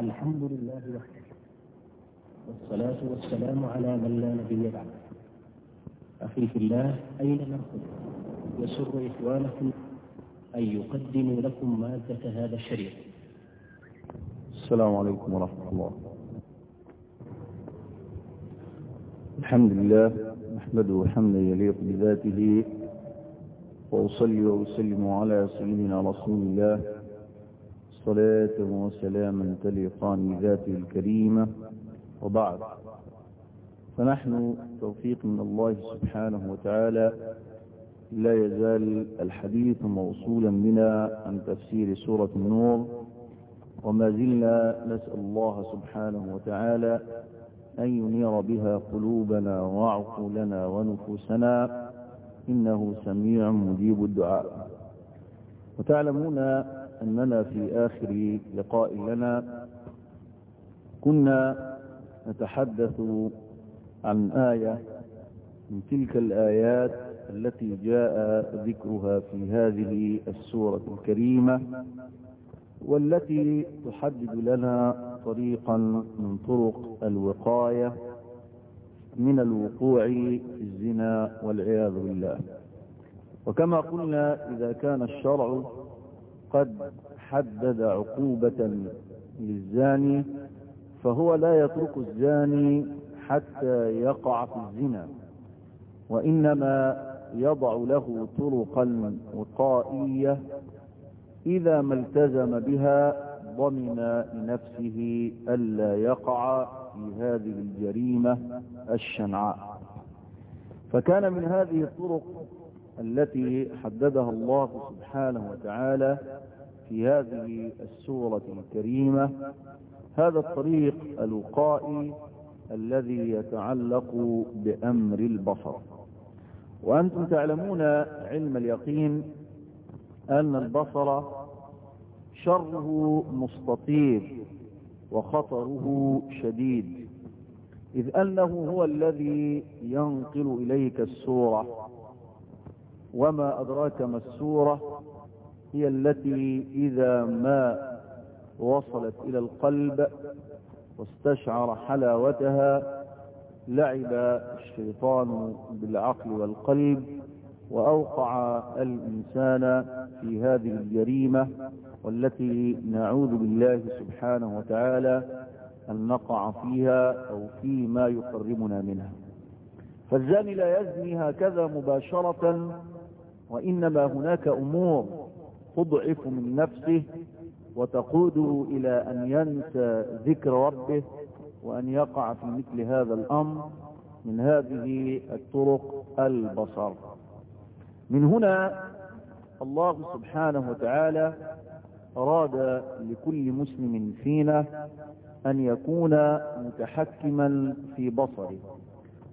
الحمد لله وحده. والصلاة والسلام على من لا نبي بعده. أخي في الله أين نرقد؟ يسر إخوانكم أن يقدموا لكم مادة هذا الشريط. السلام عليكم ورحمة الله. الحمد لله نحمده حمدا يليق بذاته وأصلي وأسلم على سيدنا رسول الله صلاة وسلاما تليقان بذاته الكريمة. وبعد فنحن توفيق من الله سبحانه وتعالى. لا يزال الحديث موصولا بنا عن تفسير سورة النور. وما زلنا نسأل الله سبحانه وتعالى أن ينير بها قلوبنا وعقولنا ونفوسنا. إنه سميع مجيب الدعاء. وتعلمون أننا في آخر لقاء لنا كنا نتحدث عن آية من تلك الآيات التي جاء ذكرها في هذه السورة الكريمة والتي تحدد لنا طريقا من طرق الوقاية من الوقوع في الزنا والعياذ بالله. وكما قلنا إذا كان الشرع قد حدد عقوبة للزاني فهو لا يترك الزاني حتى يقع في الزنا وإنما يضع له طرقا وقائية إذا ما التزم بها ضمن لنفسه ألا يقع في هذه الجريمة الشنعاء. فكان من هذه الطرق التي حددها الله سبحانه وتعالى في هذه السورة الكريمة هذا الطريق الوقائي الذي يتعلق بأمر البصر. وأنتم تعلمون علم اليقين أن البصر شره مستطير وخطره شديد. إذ أنه هو الذي ينقل إليك السورة وما أدراك ما السورة هي التي إذا ما وصلت إلى القلب واستشعر حلاوتها لعب الشيطان بالعقل والقلب وأوقع الإنسان في هذه الجريمة والتي نعوذ بالله سبحانه وتعالى أن نقع فيها أو فيما يقربنا منها. فالزاني لا يزني هكذا مباشرة وإنما هناك أمور تضعف من نفسه وتقوده إلى أن ينسى ذكر ربه وأن يقع في مثل هذا الأمر من هذه الطرق البصر. من هنا الله سبحانه وتعالى أراد لكل مسلم فينا أن يكون متحكما في بصره.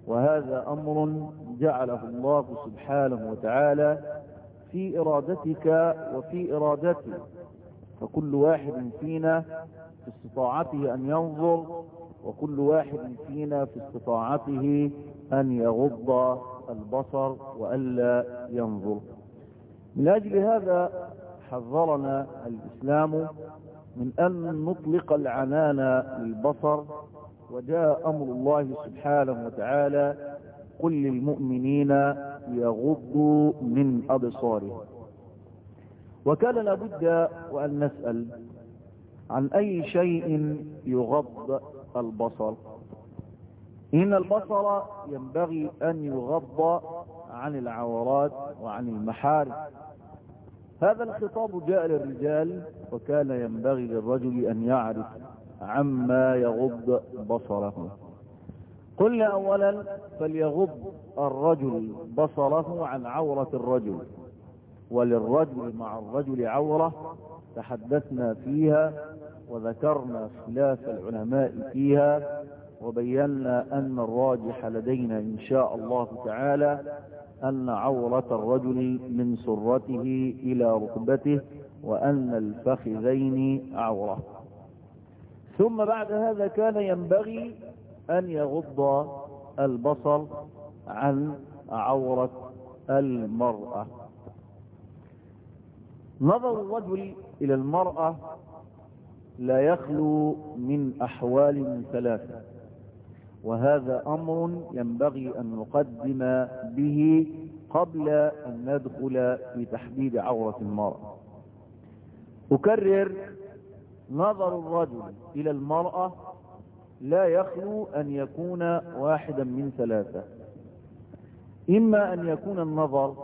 وهذا أمر جعله الله سبحانه وتعالى في إرادتك وفي إرادتي. فكل واحد فينا في استطاعته أن ينظر وكل واحد فينا في استطاعته أن يغض البصر وألا ينظر. من أجل هذا حذرنا الإسلام من أن نطلق العنان للبصر وجاء أمر الله سبحانه وتعالى قل للمؤمنين يغضوا من أبصارهم. وكان لابد وأن نسأل عن أي شيء يغض البصر. إن البصر ينبغي أن يغض عن العورات وعن المحارم. هذا الخطاب جاء للرجال وكان ينبغي للرجل أن يعرف عما يغض بصره. قلنا أولا فليغض الرجل بصره عن عورة الرجل وللرجل مع الرجل عورة تحدثنا فيها وذكرنا خلاف العلماء فيها وبينا أن الراجح لدينا إن شاء الله تعالى أن عورة الرجل من سرته إلى ركبته وأن الفخذين عورة. ثم بعد هذا كان ينبغي أن يغض البصر عن عورة المرأة. نظر الرجل إلى المرأة لا يخلو من أحوال ثلاثة وهذا أمر ينبغي أن نقدم به قبل أن ندخل في تحديد عورة المرأة. أكرر نظر الرجل إلى المرأة لا يخلو أن يكون واحدا من ثلاثة. إما أن يكون النظر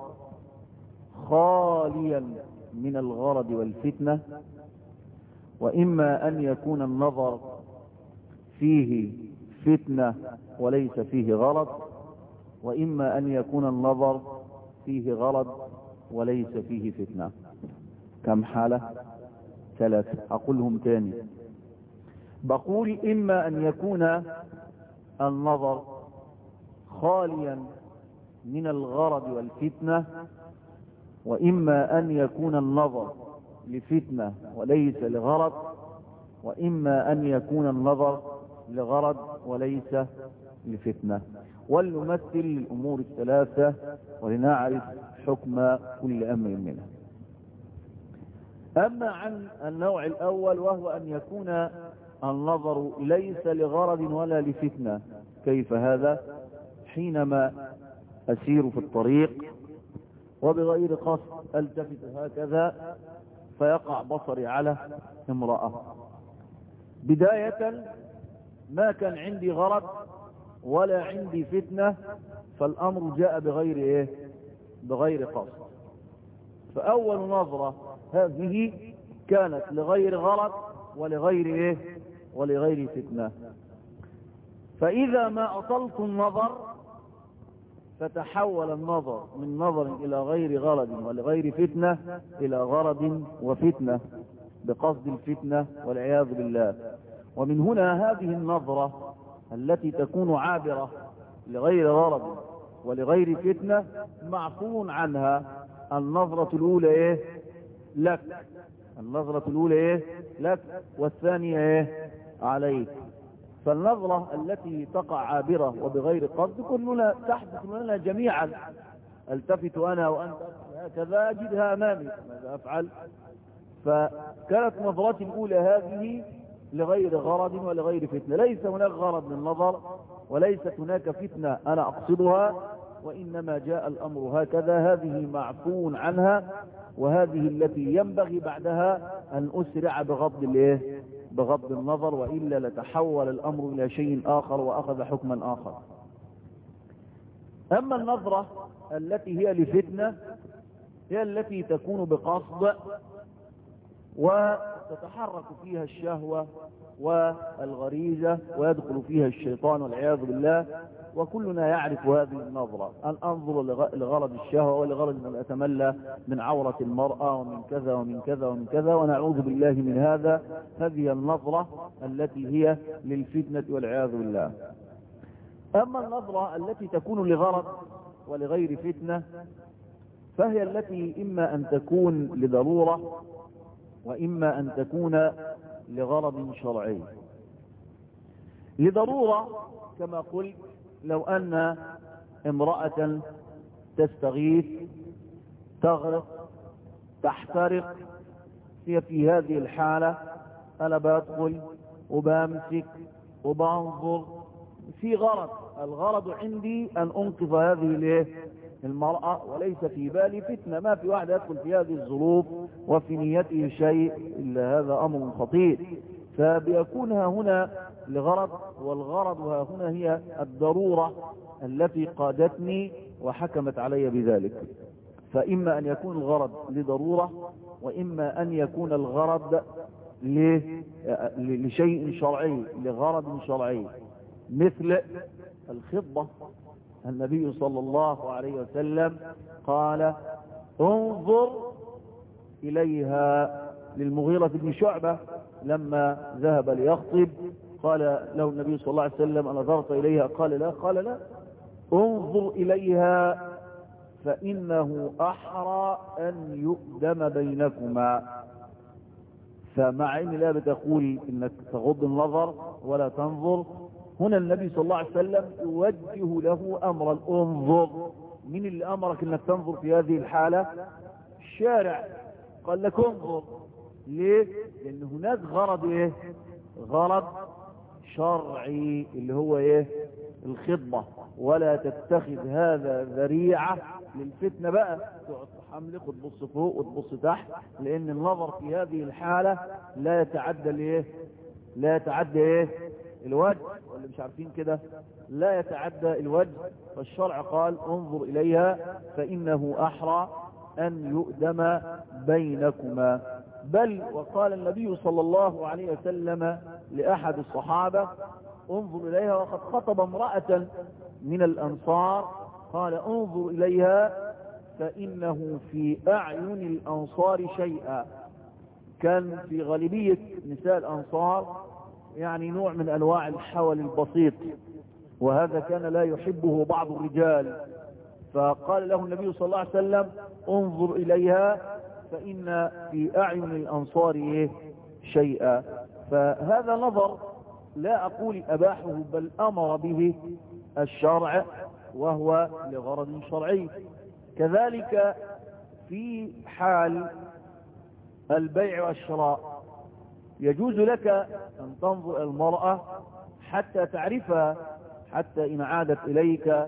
خاليا من الغرض والفتنة وإما أن يكون النظر فيه فتنة وليس فيه غرض وإما أن يكون النظر فيه غرض وليس فيه فتنة. كم حالة؟ ثلاثة أقولهم تاني. بقول إما أن يكون النظر خاليا من الغرض والفتنة وإما أن يكون النظر لفتنة وليس لغرض وإما أن يكون النظر لغرض وليس لفتنة. ولنمثل الأمور الثلاثة ولنعرف حكم كل أمر منها. أما عن النوع الأول وهو أن يكون النظر ليس لغرض ولا لفتنة. كيف هذا؟ حينما أسير في الطريق وبغير قصد ألتفت هكذا فيقع بصري على امرأة. بداية ما كان عندي غرض ولا عندي فتنة فالأمر جاء بغير إيه؟ بغير قصد. فأول نظرة هذه كانت لغير غرض ولغير إيه؟ ولغير فتنة. فإذا ما أطلت النظر فتحول النظر من نظر إلى غير غرض ولغير فتنة إلى غرض وفتنة بقصد الفتنة والعياذ بالله. ومن هنا هذه النظرة التي تكون عابرة لغير غرض ولغير فتنة معفو عنها النظرة الأولى إيه؟ لك. النظرة الأولى إيه؟ لك. والثانية إيه؟ عليك. فالنظرة التي تقع عابرة وبغير قصد كلنا تحدث لنا جميعا. ألتفت أنا وأنت هكذا أجدها أمامي. ماذا أفعل؟ فكانت نظرتي الأولى هذه لغير غرض ولغير فتنة. ليس هناك غرض للنظر وليست هناك فتنة أنا أقصدها. وإنما جاء الأمر هكذا. هذه معفو عنها وهذه التي ينبغي بعدها أن أسرع بغض الإيه؟ بغض النظر وإلا لتحول الأمر إلى شيء آخر وأخذ حكما آخر. أما النظرة التي هي لفتنة هي التي تكون بقصد وتتحرك فيها الشهوة والغريزة ويدخل فيها الشيطان والعياذ بالله وكلنا يعرف هذه النظرة. أن أنظر لغرض الشهوة ولغرض أن أتملى من عورة المرأة ومن كذا ومن كذا ومن كذا ونعوذ بالله من هذا. هذه النظرة التي هي للفتنة والعياذ بالله. أما النظرة التي تكون لغرض ولغير فتنة فهي التي إما أن تكون لضرورة وإما أن تكون لغرض شرعي. لضرورة كما قلت لو أن امرأة تستغيث تغرق تحترق هي في هذه الحالة أنا بدخل وبمسك وبنظر. في غرض الغرض عندي أن أنقذ هذه المرأة وليس في بالي فتنة ما في واحد يدخل في هذه الظروف وفي نيته شيء إلا هذا أمر خطير. فبيكونها هنا لغرض والغرض ها هنا هي الضرورة التي قادتني وحكمت علي بذلك. فإما أن يكون الغرض لضرورة وإما أن يكون الغرض لشيء شرعي لغرض شرعي. مثل الخطبة النبي صلى الله عليه وسلم قال انظر إليها للمغيرة بن شعبة لما ذهب ليخطب. قال له النبي صلى الله عليه وسلم أنظرت إليها؟ قال لا قال لا. انظر إليها فإنه أحرى أن يؤدم بينكما. فمع ان لا بتقول إنك تغض النظر ولا تنظر. هنا النبي صلى الله عليه وسلم يوجه له أمر انظر من اللي أمرك إنك تنظر في هذه الحالة؟ الشارع. قال لك انظر. ليه؟ لأن هناك غرض إيه؟ غرض شرعي اللي هو إيه؟ الخطبة. ولا تتخذ هذا ذريعة للفتنة بقى. تقعد تحملق وتبص فوق وتبص تحت. لأن النظر في هذه الحالة لا يتعدى الايه لا يتعدى إيه؟ الوجه ولا مش عارفين كده لا يتعدى الوجه فالشرع قال انظر إليها فإنه أحرى أن يؤدم بينكما. بل وقال النبي صلى الله عليه وسلم لأحد الصحابة انظر إليها وقد خطب امرأة من الأنصار قال انظر إليها فإنه في أعين الأنصار شيئا. كان في غالبية نساء الأنصار يعني نوع من أنواع الحول البسيط وهذا كان لا يحبه بعض الرجال. فقال له النبي صلى الله عليه وسلم انظر إليها فإن في أعين الأنصار شيئا. فهذا نظر لا أقول أباحه بل أمر به الشرع وهو لغرض شرعي. كذلك في حال البيع والشراء يجوز لك أن تنظر المرأة حتى تعرفها حتى إن عادت إليك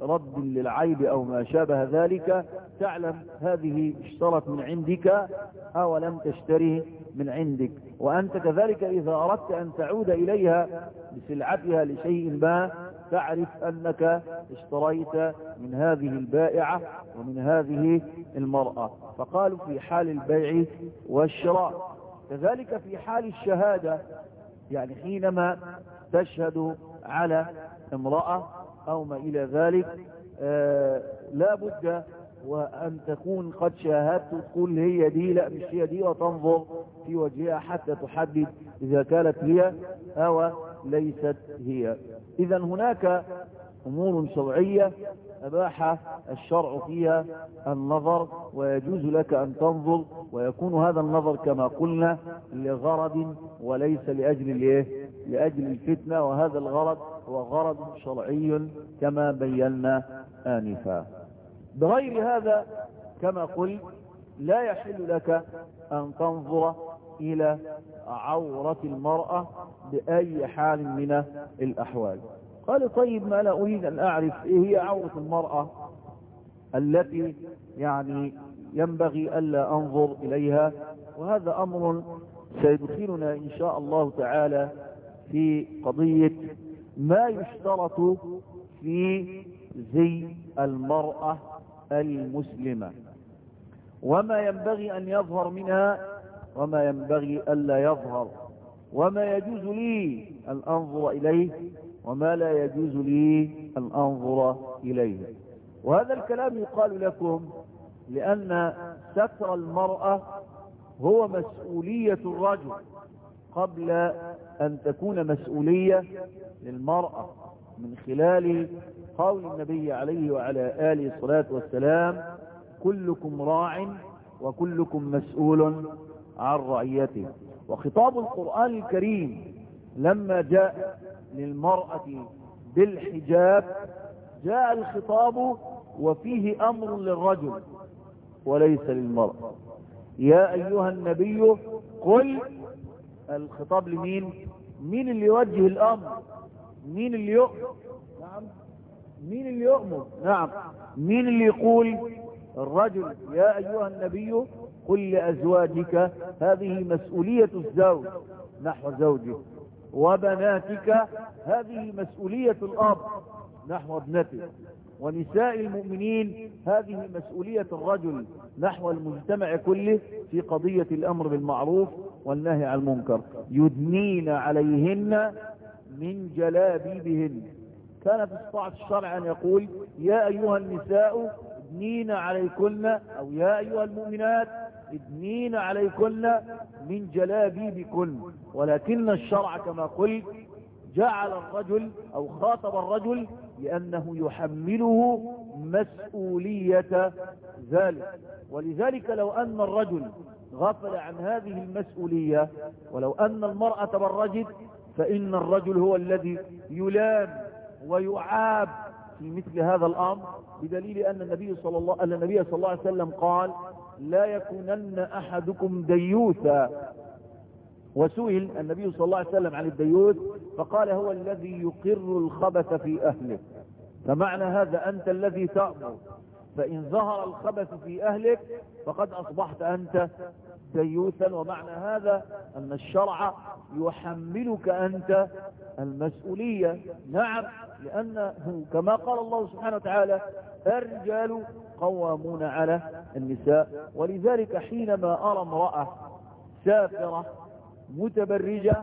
برد للعيب أو ما شابه ذلك. تعلم هذه اشترت من عندك أو لم تشتري من عندك. وأنت كذلك إذا أردت أن تعود إليها بسلعتها لشيء ما تعرف أنك اشتريت من هذه البائعة ومن هذه المرأة. فقالوا في حال البيع والشراء. كذلك في حال الشهادة يعني حينما تشهد على امرأة أو ما إلى ذلك آه لا بد وأن تكون قد شاهدت تقول هي دي لا مش هي دي وتنظر في وجهها حتى تحدد إذا كانت هي أو ليست هي. إذا هناك أمور شرعية أباح الشرع فيها النظر ويجوز لك أن تنظر ويكون هذا النظر كما قلنا لغرض وليس لأجل الإيه؟ لأجل الفتنة وهذا الغرض هو غرض شرعي كما بينا آنفا. بغير هذا كما قلت لا يحل لك أن تنظر إلى عورة المرأة بأي حال من الأحوال. قال طيب ما لا أريد أن أعرف إيه هي عورة المرأة التي يعني ينبغي ألا أنظر إليها وهذا أمر سيدخلنا إن شاء الله تعالى في قضية ما يشترط في زي المرأة المسلمة وما ينبغي أن يظهر منها وما ينبغي ألا يظهر وما يجوز لي أن أنظر إليه وما لا يجوز لي أن أنظر إليه. وهذا الكلام يقال لكم لأن ستر المرأة هو مسؤولية الرجل قبل أن تكون مسؤولية للمرأة من خلال قول النبي عليه وعلى آله الصلاة والسلام كلكم راع وكلكم مسؤول عن رعيته. وخطاب القرآن الكريم لما جاء للمرأة بالحجاب جاء الخطاب وفيه أمر للرجل وليس للمرأة. يا أيها النبي قل الخطاب لمين؟ مين اللي يوجه الأمر؟ مين اللي يؤمر نعم مين اللي يؤمر؟ نعم مين اللي يقول؟ الرجل. يا أيها النبي قل لأزواجك هذه مسؤولية الزوج نحو زوجه. وبناتك هذه مسؤولية الأب. نحو ابنته ونساء المؤمنين هذه مسؤولية الرجل. نحو المجتمع كله في قضية الأمر بالمعروف والنهي عن المنكر. يدنين عليهن من جلابيبهن. كان في استطاعة الشرع أن يقول يا أيها النساء ادنين عليكن أو يا أيها المؤمنات ادنين عليكن من جلابيبكن ولكن الشرع كما قلت جعل الرجل أو خاطب الرجل لأنه يحمله مسؤولية ذلك. ولذلك لو أن الرجل غفل عن هذه المسؤولية ولو أن المرأة تبرجت فإن الرجل هو الذي يلام ويعاب في مثل هذا الأمر بدليل أن النبي صلى الله, أن النبي صلى الله عليه وسلم قال لا يكونن أحدكم ديوثا. وسئل النبي صلى الله عليه وسلم عن الديوث فقال هو الذي يقر الخبث في أهله. فمعنى هذا أنت الذي تأمر. فإن ظهر الخبث في أهلك فقد أصبحت أنت ديوثا. ومعنى هذا أن الشرع يحملك أنت المسؤولية. نعم لأنه كما قال الله سبحانه وتعالى الرجال قوامون على النساء. ولذلك حينما أرى امرأة سافرة متبرجة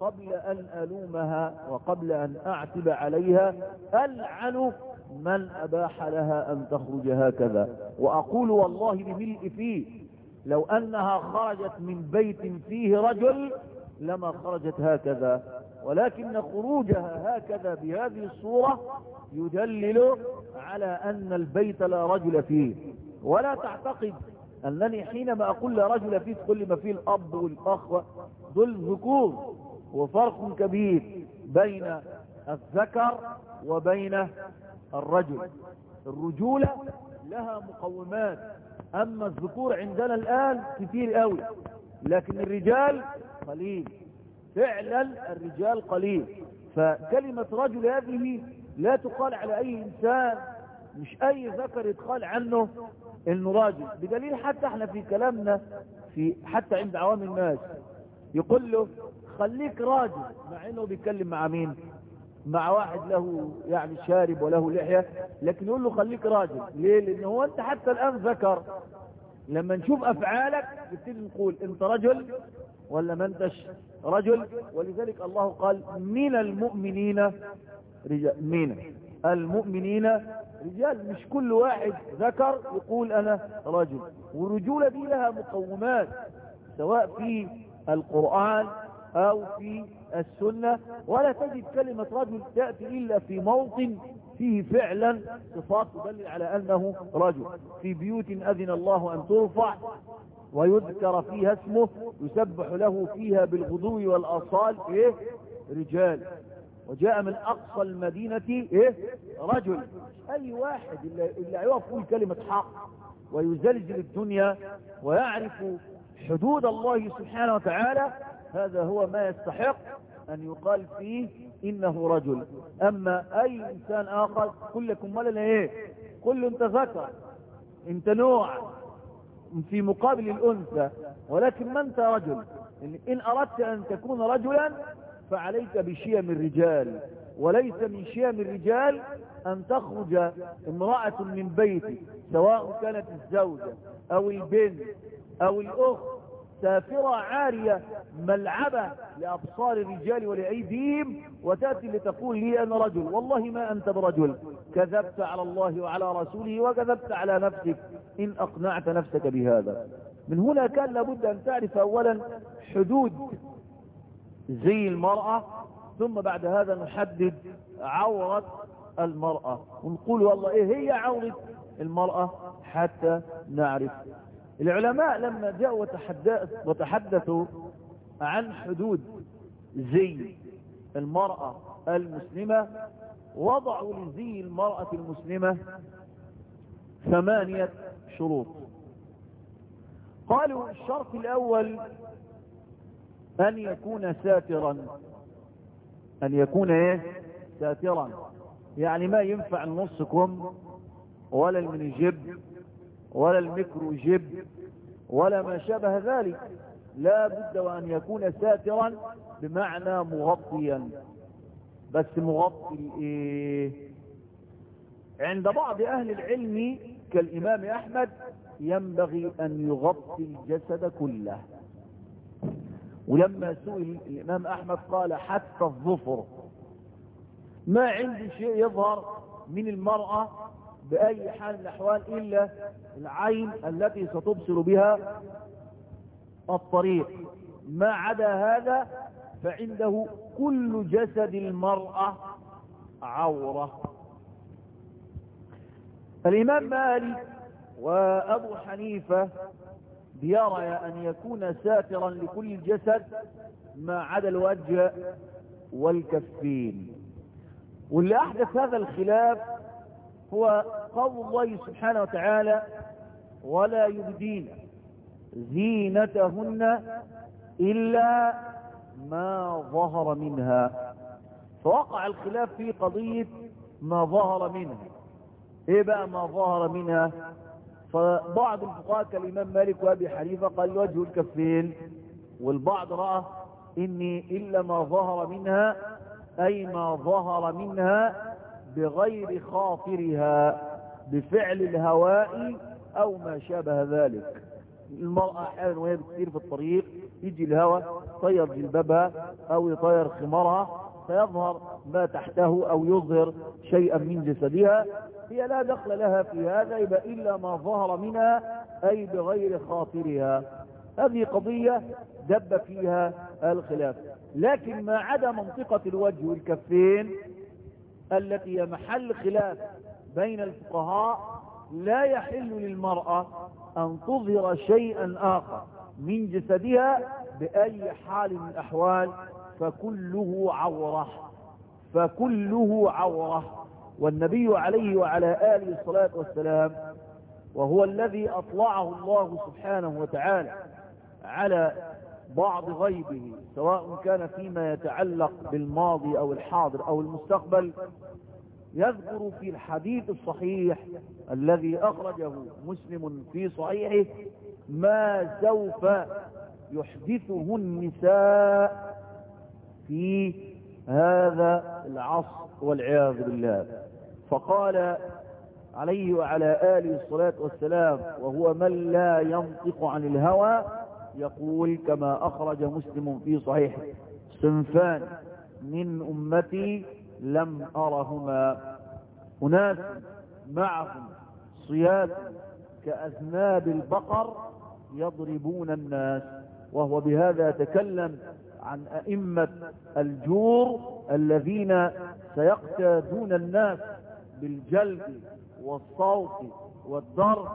قبل أن ألومها وقبل أن أعتب عليها ألعن من أباح لها أن تخرج هكذا. وأقول والله بملء فيه لو أنها خرجت من بيت فيه رجل لما خرجت هكذا. ولكن خروجها هكذا بهذه الصورة يدلل على أن البيت لا رجل فيه. ولا تعتقد أنني حينما أقول لا رجل فيه تقول ما فيه الأب والأخوة دول ذكور وفرق كبير بين الذكر وبين الرجل. الرجولة لها مقومات. أما الذكور عندنا الآن كتير قوي لكن الرجال قليل. فعلا الرجال قليل. فكلمة رجل هذه لا تقال على أي إنسان مش أي ذكر يتقال عنه إنه راجل. بدليل حتى إحنا في كلامنا في حتى عند عوام الناس يقول له خليك راجل مع إنه بيتكلم مع مين؟ مع واحد له يعني شارب وله لحية لكن يقول له خليك راجل. ليه؟ لأن هو أنت حتى الآن ذكر. لما نشوف أفعالك نبتدي نقول أنت رجل ولا ما انتش رجل؟ ولذلك الله قال من المؤمنين رجال من المؤمنين رجال. مش كل واحد ذكر يقول أنا رجل. والرجولة دي لها مقومات سواء في القرآن أو في السنة. ولا تجد كلمة رجل تأتي إلا في موطن فيه فعلا. صفات تدل على أنه رجل. في بيوت أذن الله أن ترفع ويذكر فيها اسمه يسبح له فيها بالغدو والآصال إيه؟ رجال. وجاء من أقصى المدينة إيه؟ رجل. أي واحد اللي, يقف يقول كلمة حق ويزلزل الدنيا ويعرف حدود الله سبحانه وتعالى هذا هو ما يستحق أن يقال فيه إنه رجل. أما أي إنسان آخر كلكم ولنا إيه؟ كل انت ذكر أنت نوع. في مقابل الأنثى ولكن ما أنت رجل؟ ان أردت أن تكون رجلا فعليك بشيم الرجال وليس من شيم الرجال أن تخرج امرأة من بيتك سواء كانت الزوجة أو البنت أو الأخت سافرة عارية ملعبة لأبصار الرجال ولأيديهم وتأتي لتقول لي أنا رجل. والله ما أنت برجل. كذبت على الله وعلى رسوله وكذبت على نفسك. إن أقنعت نفسك بهذا. من هنا كان لابد أن تعرف أولا حدود زي المرأة ثم بعد هذا نحدد عورة المرأة. ونقول والله إيه هي عورة المرأة؟ حتى نعرف. العلماء لما جاءوا وتحدث وتحدثوا عن حدود زي المرأة المسلمة وضعوا لزي المرأة المسلمة ثمانية شروط قالوا الشرط الأول أن يكون ساترا. أن يكون إيه؟ ساترا. يعني ما ينفع النص كم ولا المنجب ولا الميكرو جيب ولا ما شابه ذلك. لا بد وأن يكون ساترا بمعنى مغطيا. بس مغطي إيه عند بعض أهل العلم كالإمام أحمد ينبغي أن يغطي الجسد كله. ولما سئل الإمام أحمد قال حتى الظفر. ما عندي شيء يظهر من المرأة بأي حال من الأحوال إلا العين التي ستبصر بها الطريق. ما عدا هذا فعنده كل جسد المرأة عورة. الإمام مالك وأبو حنيفة بيرى أن يكون ساترا لكل الجسد ما عدا الوجه والكفين. واللي أحدث هذا الخلاف هو قول الله سبحانه وتعالى ولا يبدين زينتهن إلا ما ظهر منها. فوقع الخلاف في قضية ما ظهر منها. إيه بقى ما ظهر منها؟ فبعض الفقهاء كالإمام مالك وأبي حنيفة قال وجه الكفين والبعض رأى إني إلا ما ظهر منها أي ما ظهر منها بغير خاطرها بفعل الهواء أو ما شابه ذلك. المرأة أحيانا وهي بتسير في الطريق يجي الهواء طير جلبابها أو يطير خمارها فيظهر ما تحته أو يظهر شيئا من جسدها هي لا دخل لها في هذا إلا ما ظهر منها أي بغير خاطرها. هذه قضية دب فيها الخلاف. لكن ما عدا منطقة الوجه والكفين التي هي محل خلاف بين الفقهاء لا يحل للمرأة أن تظهر شيئا آخر من جسدها بأي حال من الأحوال فكله عورة فكله عورة. والنبي عليه وعلى آله الصلاة والسلام وهو الذي أطلعه الله سبحانه وتعالى على بعض غيبه سواء كان فيما يتعلق بالماضي أو الحاضر أو المستقبل يذكر في الحديث الصحيح الذي أخرجه مسلم في صحيحه ما سوف يحدثه النساء في هذا العصر والعياذ بالله. فقال عليه وعلى آله الصلاة والسلام وهو من لا ينطق عن الهوى يقول كما أخرج مسلم في صحيح صنفان من أمتي لم أرهما. أناس معهم صياد كأذناب البقر يضربون الناس وهو بهذا يتكلم عن أئمة الجور الذين سيقتادون الناس بالجلد والصوت والضرب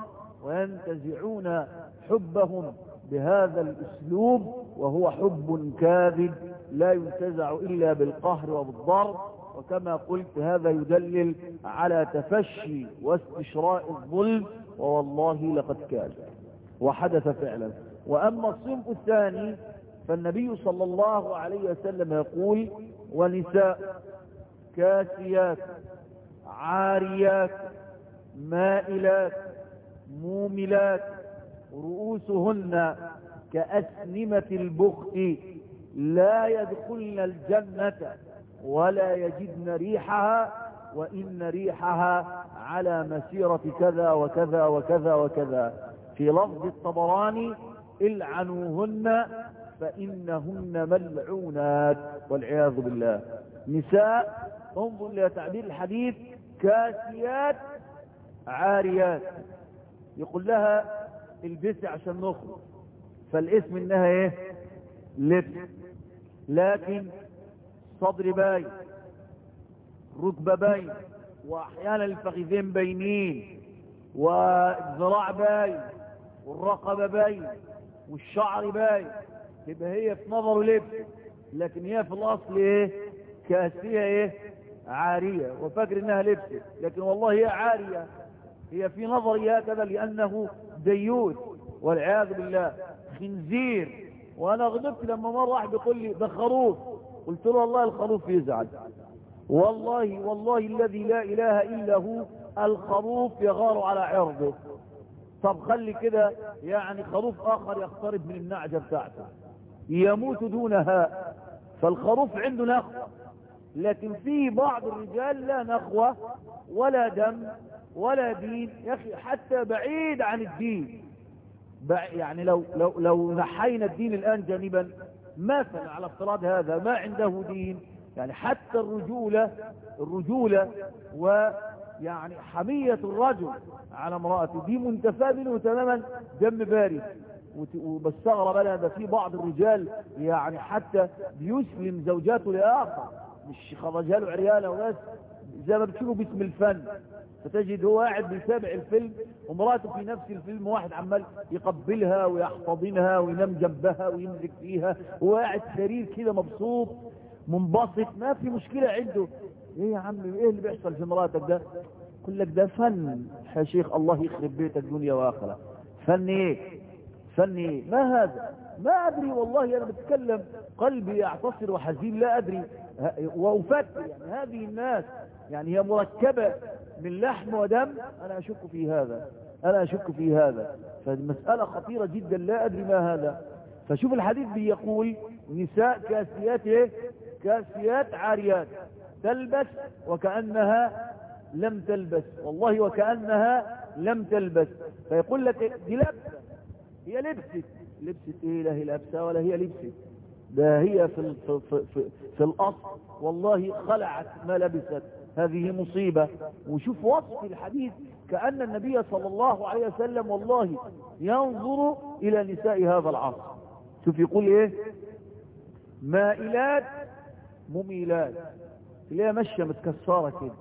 وينتزعون حبهم بهذا الأسلوب وهو حب كاذب لا ينتزع إلا بالقهر وبالضرب وكما قلت هذا يدلل على تفشي واستشراء الظلم ووالله لقد كان وحدث فعلا وأما الصنف الثاني فالنبي صلى الله عليه وسلم يقول ونساء كاسيات عاريات مائلات موملات رؤوسهن كأسنمة البخت لا يدخلن الجنة ولا يجدن ريحها وإن ريحها على مسيرة كذا وكذا وكذا وكذا. في لفظ الطبراني العنوهن فإنهن ملعونات والعياذ بالله. نساء انظر إلى تعبير الحديث كاسيات عاريات. يقول لها البسي عشان نخرج. فالاسم إنها إيه؟ لبس. لكن صدر باين ركبة باين وأحيانا الفخذين باينين والذراع باين والرقبة باين والشعر باين. يبقى هي في نظره لبس لكن هي في الأصل إيه؟ كأسية إيه؟ عارية. وفاكر إنها لبس لكن والله هي عارية. هي في نظري هكذا لأنه ديوث والعياذ بالله خنزير. وأنا غضبت لما مرة واحد بيقول لي ده خروف قلت له والله الخروف يزعل. والله والله الذي لا إله إلا هو الخروف يغار على عرضه. طب خلي كده يعني خروف آخر يقترب من النعجة بتاعته. يموت دونها فالخروف عنده نخوة. لكن في بعض الرجال لا نخوة ولا دم ولا دين. يا أخي حتى بعيد عن الدين. يعني لو لو لو نحينا الدين الآن جانبا مثلا على افتراض هذا ما عنده دين. يعني حتى الرجولة الرجولة ويعني حمية الرجل على امرأته. دي منتفى منه تماما دم بارد. وبستغرب أنا ده في بعض الرجال يعني حتى بيسلم زوجاته لآخر. مش خرجها له عريانة وبس زي ما بتشوفوا باسم الفن. فتجد هو قاعد بيتابع الفيلم ومراته في نفس الفيلم واحد عمال يقبلها ويحتضنها وينام جنبها ويمسك فيها. وهو قاعد سرير كده مبسوط منبسط. ما في مشكلة عنده. إيه يا عم إيه اللي بيحصل في مراتك ده؟ يقول لك ده فن. يا شيخ الله يخرب بيتك دنيا وآخرة. فن إيه؟ إيه ما هذا؟ ما أدري والله أنا بتكلم قلبي يعتصر وحزين لا أدري. وافكر يعني هذه الناس يعني هي مركبة من لحم ودم. أنا أشك في هذا أنا أشك في هذا. فالمسألة خطيرة جدا لا أدري ما هذا. فشوف الحديث بيقول نساء كاسيات إيه؟ كاسيات عاريات تلبس وكأنها لم تلبس. والله وكأنها لم تلبس. فيقول لك دي لبسة هي لبست. لبست إيه لا هي لابسة ولا هي لبست. ده هي في, في, في, في, الأصل. والله خلعت ما لبست. هذه مصيبة. وشوف وصف الحديث. كأن النبي صلى الله عليه وسلم والله ينظر إلى نساء هذا العصر. شوف يقول إيه؟ مائلات مميلات. اللي هي ماشيه متكسرة كده؟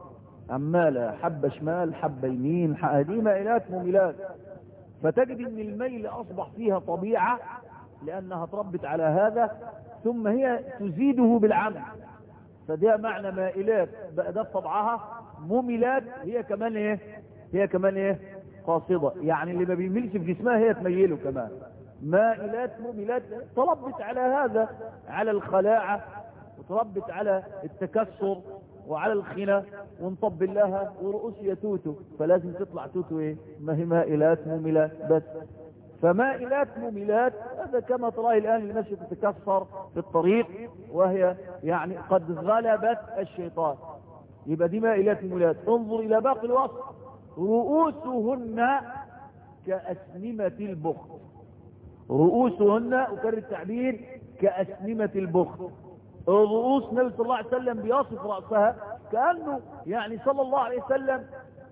عمالة حبة شمال حبة يمين دي مائلات مميلات. فتجد إن الميل أصبح فيها طبيعة لأنها تربت على هذا ثم هي تزيده بالعمل. فده معنى مائلات بقى ده طبعها مميلات هي كمان إيه؟ هي كمان إيه؟ قاصدة. يعني اللي ما بيميلش في جسمها هي تميله كمان. مائلات مميلات تربت على هذا على الخلاعة وتربت على التكسر وعلى الخنا ونطبل لها ورؤوسها توتو فلازم تطلع توتو إيه ما هي مائلات مميلات بس فمائلات مميلات هذا كما تراه الآن اللي ماشية تتكسر في الطريق وهي يعني قد غلبت الشيطان. يبقى دي مائلات مميلات انظر إلى باقي الوصف. رؤوسهن كأسنمة البخت. رؤوسهن أكرر التعبير كأسنمة البخت. الرؤوس النبي صلى الله عليه وسلم بيصف رأسها كأنه يعني صلى الله عليه وسلم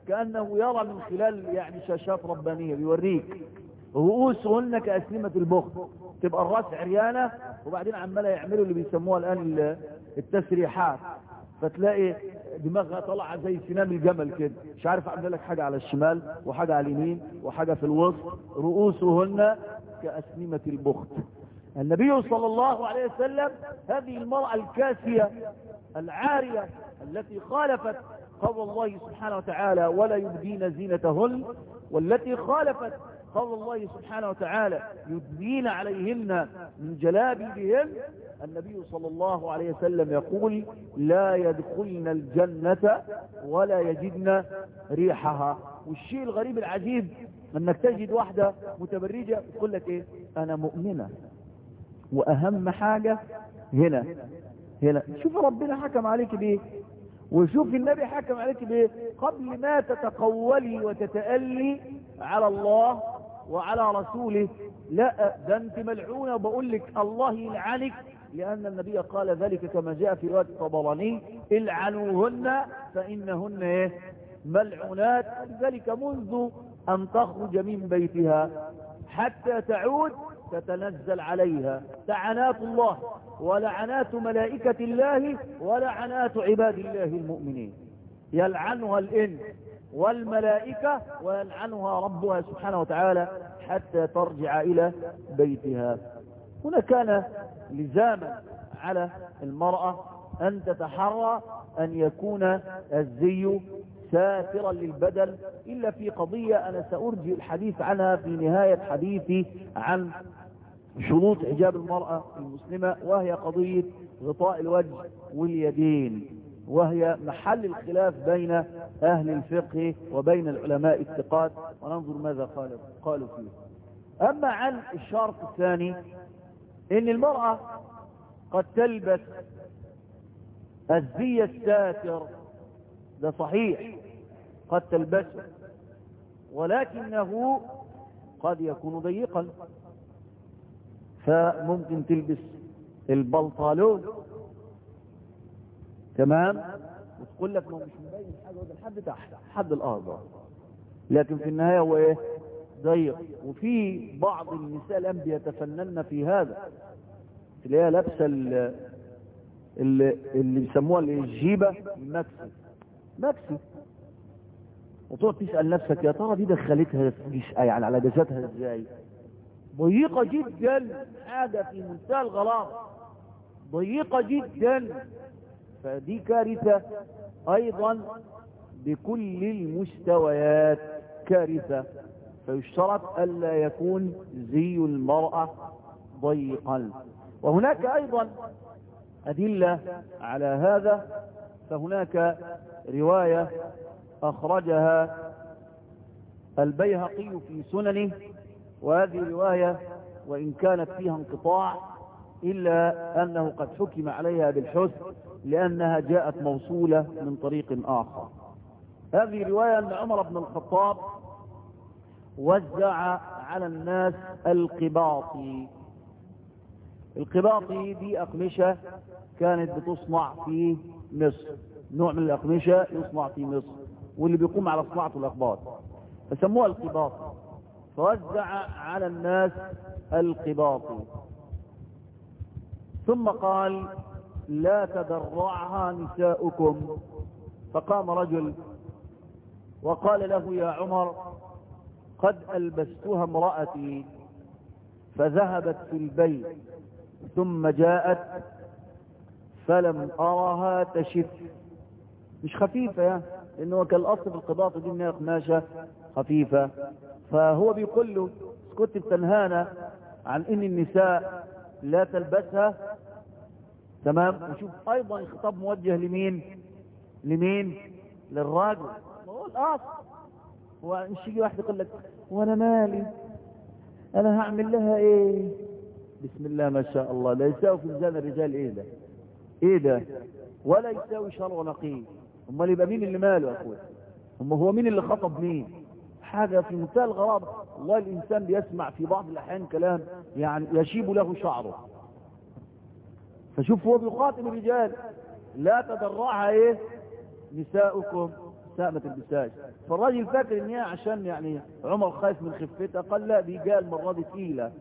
كأنه يرى من خلال يعني شاشات ربانية بيوريك. رؤوسهن كأسنمة البخت. تبقى الرأس عريانة وبعدين عمالة يعملوا اللي بيسموها الآن التسريحات. فتلاقي دماغها طالعة زي سنام الجمل كده. مش عارف أعمل لك حاجة على الشمال وحاجة على اليمين وحاجة في الوسط. رؤوسهن كأسنمة البخت. النبي صلى الله عليه وسلم هذه المرأة الكاسية العارية التي خالفت قول الله سبحانه وتعالى ولا يبدين زينتهن والتي خالفت قول الله سبحانه وتعالى يدنين عليهن من جلابيبهن. النبي صلى الله عليه وسلم يقول لا يدخلن الجنة ولا يجدن ريحها. والشيء الغريب العجيب أنك تجد واحدة متبرجة تقول لك إيه؟ أنا مؤمنة. وأهم حاجة هنا هنا. شوف ربنا حكم عليك بإيه؟ وشوف النبي حكم عليك بإيه؟ قبل ما تتقولي وتتألي على الله وعلى رسوله لا ده أنت ملعونة وبقول لك الله يلعنك لأن النبي قال ذلك كما جاء في رواية الطبراني العنوهن فإنهن إيه؟ ملعونات. ذلك منذ أن تخرج من بيتها حتى تعود تتنزل عليها. لعنات الله ولعنات ملائكة الله ولعنات عباد الله المؤمنين. يلعنها الإنس والملائكة ويلعنها ربها سبحانه وتعالى حتى ترجع إلى بيتها. هنا كان لزاما على المرأة أن تتحرى أن يكون الزي ساترا للبدن إلا في قضية أنا سأرجي الحديث عنها في نهاية حديثي عن شروط حجاب المرأة المسلمة وهي قضية غطاء الوجه واليدين وهي محل الخلاف بين أهل الفقه وبين العلماء الثقات. وننظر ماذا قالوا, قالوا فيه. أما عن الشرط الثاني إن المرأة قد تلبس الزي الساتر. ده صحيح قد تلبسه ولكنه قد يكون ضيقا. فممكن تلبس البلطالون تمام؟ وتقول لك ما مش مبين حاجة وده لحد تحت حد الأرض. لكن في النهاية هو إيه؟ ضيق. وفي بعض النساء الآن بيتفنن في هذا. تلاقيها لابسة اللي, بيسموها الجيبة المكسي مكسي وتقعد تسأل نفسك يا ترى دي دخلتها يعني على جسدها إزاي؟ ضيقة جدا. حاجة في منتهى الغلاظ ضيقة جدا. فدي كارثة. أيضا بكل المستويات كارثة. فيشترط ألا يكون زي المرأة ضيقا. وهناك أيضا أدلة على هذا. فهناك رواية أخرجها البيهقي في سننه. وهذه رواية وإن كانت فيها انقطاع إلا أنه قد حكم عليها بالحسن لأنها جاءت موصولة من طريق آخر. هذه رواية أن عمر بن الخطاب وزع على الناس القباطي القباطي دي أقمشة كانت بتصنع في مصر. نوع من الأقمشة يصنع في مصر واللي بيقوم على صناعة الأقباط. فسموها القباطي فوزع على الناس القباطي ثم قال لا تدرعها نساؤكم. فقام رجل وقال له يا عمر قد ألبستها امرأتي فذهبت في البيت ثم جاءت فلم أرها تشف. مش خفيفة لأنه كان الأصل في القباط دي إنها قماشة. خفيفة. فهو بيقول له كنت بتنهانا عن إن النساء لا تلبسها. تمام؟ وشوف أيضا الخطاب موجه لمين؟ لمين؟ للراجل. هو الأصل. ومش يجي واحد يقول لك وأنا مالي أنا هعمل لها إيه؟ بسم الله ما شاء الله. لا يساوي في ميزان الرجال إيه ده؟ إيه ده؟ ولا يساوي شر ونقيب. أمال يبقى مين اللي ماله يا اخويا هم هو مين اللي خطب مين؟ حاجة في منتهى الغرابة والله الإنسان بيسمع في بعض الأحيان كلام يعني يشيب له شعره. فشوف هو بيخاطب الرجال لا تدرعها إيه؟ نساؤكم نساء ما تلبسهاش فالراجل فاكر إن هي عشان يعني عمر خايف من خفتها قال لا دي قال المره ثقيله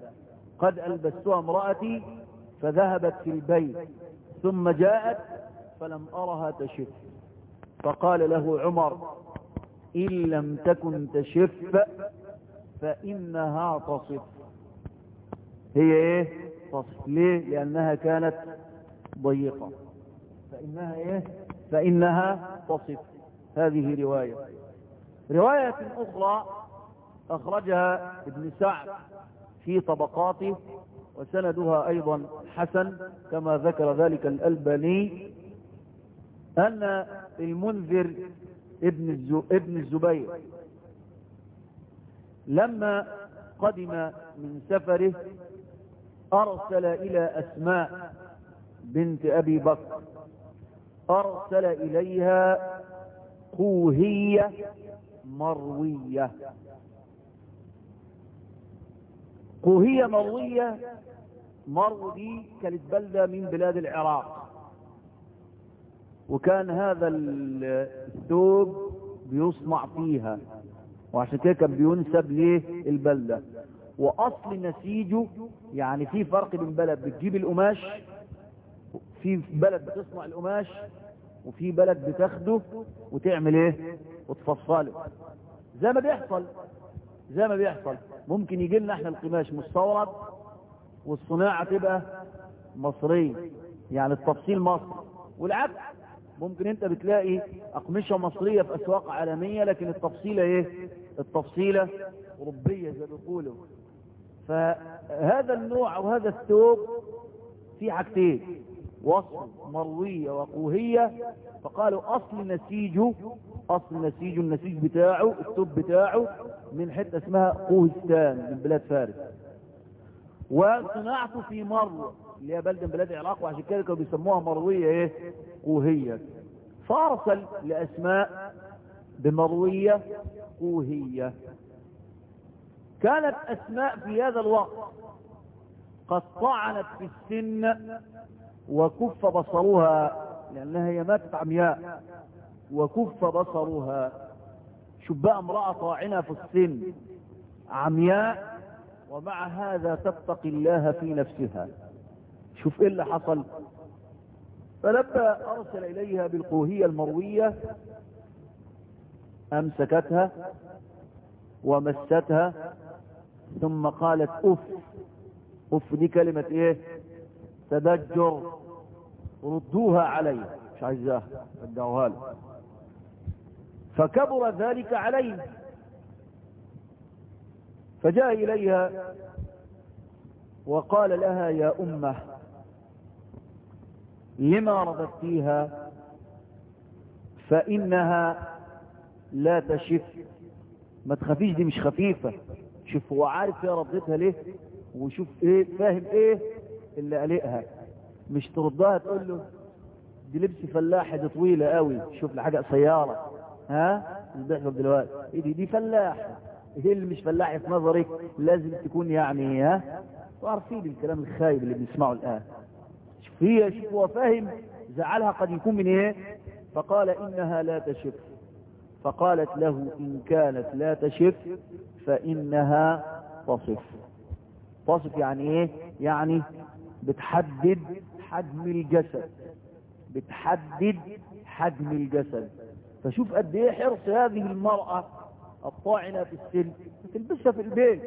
قد ألبستها امرأتي فذهبت في البيت ثم جاءت فلم أرها تشف. فقال له عمر إن لم تكن تشف فإنها تصف. هي إيه؟ تصف. ليه؟ لأنها كانت ضيقة. فإنها إيه؟ فإنها تصف. هذه رواية. رواية أخرى أخرجها ابن سعد في طبقاته وسندها أيضا حسن كما ذكر ذلك الألباني أن المنذر ابن, ابن الزبير. لما قدم من سفره أرسل إلى أسماء بنت أبي بكر. أرسل إليها قوهية مروية. قوهية مروية مرو دي كانت بلدة من بلاد العراق. وكان هذا الثوب بيصنع فيها وعشان كده كان بينسب ليه؟ البلدة. وأصل نسيجه يعني في فرق بين بلد بتجيب القماش في بلد بتصنع القماش وفي بلد بتاخده وتعمل إيه؟ وتفصله. زي ما بيحصل زي ما بيحصل. ممكن يجي لنا إحنا القماش مستورد والصناعة تبقى مصرية يعني التفصيل مصري. والعكس ممكن انت بتلاقي أقمشة مصرية في أسواق عالمية لكن التفصيلة إيه؟ التفصيلة أوروبية زي بيقولوا. فهذا النوع أو هذا الثوب في حاجتين وصف مروية وقوهية. فقالوا أصل نسيجه أصل نسيجه النسيج بتاعه الثوب بتاعه من حتة اسمها قوهستان من بلاد فارس. وصناعته في مرو اللي هي بلد من بلاد العراق وعشان كده كانوا بيسموها مروية إيه؟ قوهية. فارسل لاسماء بمروية قوهية. كانت أسماء في هذا الوقت قد طعنت في السن وكف بصرها لأنها هي ماتت عمياء وكف بصرها. بقى امرأة طاعنة في السن عمياء ومع هذا تتقي الله في نفسها. شوف إيه اللي حصل. فلما أرسل إليها بالقوهية المروية أمسكتها ومستها ثم قالت اف اف دي كلمة إيه؟ تدجر. ردوها علي. مش عايزاها أدعوها له فكبر ذلك عليه فجاء إليها وقال لها يا أمة لما رددتيها فإنها لا تشف. ما تخافيش دي مش خفيفة. شوف هو عارف هي ردتها ليه؟ وشوف إيه فاهم إيه اللي قلقها. مش تردها تقول له دي لبس فلاحة دي طويلة قوي. شوف لي حاجة سيارة. ها؟ بيحصل دلوقتي. إيه دي؟ دي فلاحة. إيه اللي مش فلاحة في نظرك؟ لازم تكون يعني ها؟ وعارفين الكلام الخايب اللي بنسمعه الآن. هي شوف هو فاهم زعلها قد يكون من إيه؟ فقال إنها لا تشف فقالت له إن كانت لا تشف فإنها تصف. تصف يعني إيه؟ يعني بتحدد حجم الجسد. بتحدد حجم الجسد. فشوف قد إيه حرص هذه المرأة الطاعنة في السن تلبسها في البيت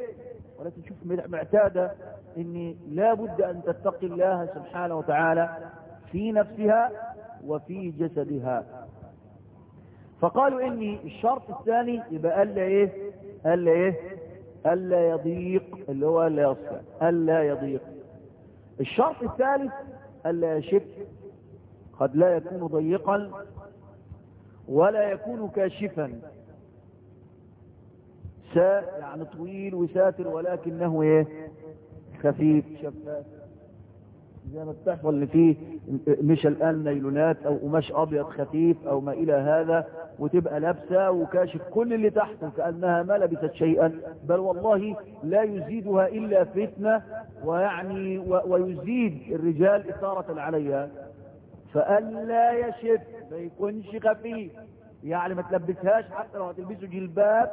ولكن شوف معتادة ان لا بد أن تتقي الله سبحانه وتعالى في نفسها وفي جسدها. فقالوا إني الشرط الثاني يبقى ألا إيه؟ ألا إيه؟ ألا يضيق اللي هو ألا يصفى ألا يضيق. الشرط الثالث ألا يشف قد لا يكون ضيقا ولا يكون كاشفا. سا يعني طويل وساتر ولكنه إيه؟ خفيف شفاف زي ما اللي فيه مش الآن نيلونات أو قماش أبيض خفيف أو ما إلى هذا وتبقى لابسة وكاشف كل اللي تحته كأنها ما لبست شيئا. بل والله لا يزيدها إلا فتنة ويعني ويزيد الرجال إثارة عليها. فالا يشف ما يكونش خفيف. يعني ما تلبسهاش حتى لو هتلبسه جلباب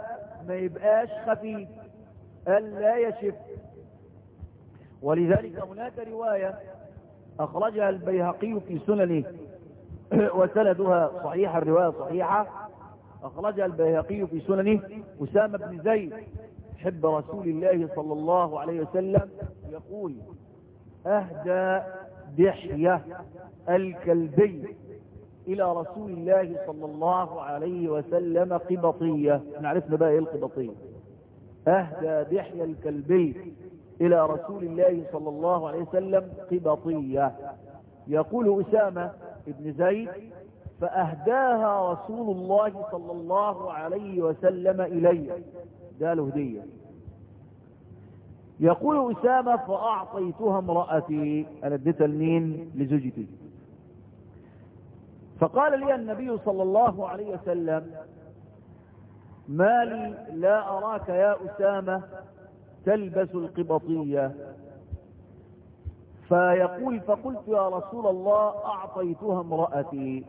ما يبقاش خفيف. الا يشف. ولذلك هناك رواية أخرجها البيهقي في سننه وسندها صحيح الرواية صحيحة. أخرجها البيهقي في سننه أسامة بن زيد حب رسول الله صلى الله عليه وسلم يقول أهدى دحية الكلبي إلى رسول الله صلى الله عليه وسلم قبطية. نعرفنا بقى إيه القبطية. أهدى دحية الكلبي إلى رسول الله صلى الله عليه وسلم قبطية. يقول أسامة ابن زيد فأهداها رسول الله صلى الله عليه وسلم إلي. قالوا هدية. يقول أسامة فأعطيتها امرأتي. أنا اديتها لمين؟ لزوجتي. فقال لي النبي صلى الله عليه وسلم ما لي لا أراك يا أسامة. تلبس القبطية. فيقول فقلت يا رسول الله أعطيتها امرأتي.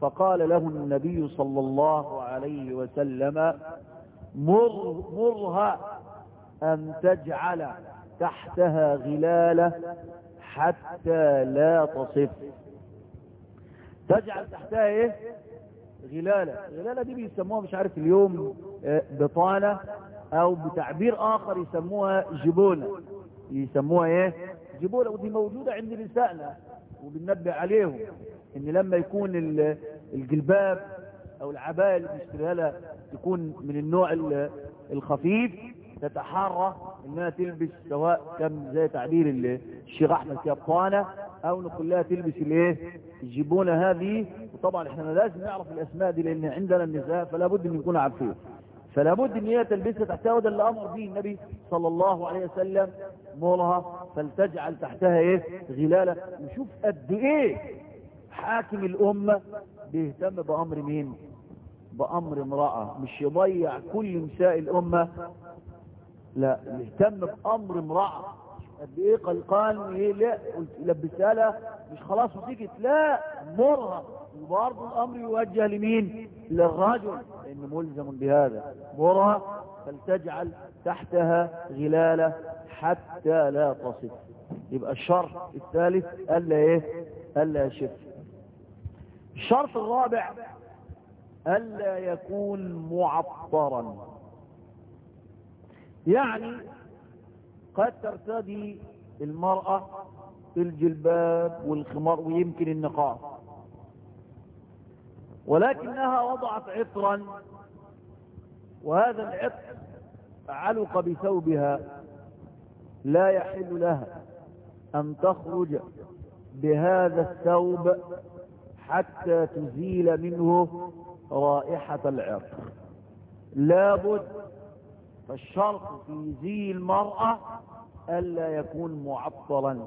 فقال له النبي صلى الله عليه وسلم مر مرها أن تجعل تحتها غلالة حتى لا تصف. تجعل تحتها إيه؟ غلالة. غلالة دي بيسموها مش عارف اليوم بطانة. أو بتعبير آخر يسموها جبولة يسموها إيه؟ جبولة ودي موجودة عند نسائنا وبننبه عليهم إن لما يكون الجلباب أو العباية اللي بيشتريها لها تكون من النوع الخفيف تتحرى إنها تلبس سواء كان زي تعبير الشيخ أحمد كابطانة أو نقول لها تلبس الايه الجبونة هذه. وطبعا إحنا لازم نعرف الأسماء دي لأن عندنا النساء فلا بد إن نكون عارفين. فلا بد إن هي تلبسها تحتها وده اللي أمر به النبي صلى الله عليه وسلم مرها فلتجعل تحتها إيه؟ غلالة. وشوف قد إيه حاكم الأمة بيهتم بأمر مين؟ بأمر امرأة. مش يضيع كل نساء الأمة. لا يهتم بأمر امرأة. قد إيه قلقان إيه لا لبسها لها مش خلاص وسكت. لا مرها وبرضه الأمر يوجه لمين؟ للرجل لأنه ملزم بهذا. مرها فلتجعل تحتها غلالة حتى لا تصف. يبقى الشرط الثالث ألا إيه؟ ألا يشف. الشرط الرابع ألا يكون معطرا. يعني قد ترتدي المرأة الجلباب والخمار ويمكن النقاب ولكنها وضعت عطرا وهذا العطر علق بثوبها لا يحل لها أن تخرج بهذا الثوب حتى تزيل منه رائحة العرق لابد فالشرط في زي المرأة ألا يكون معطلا.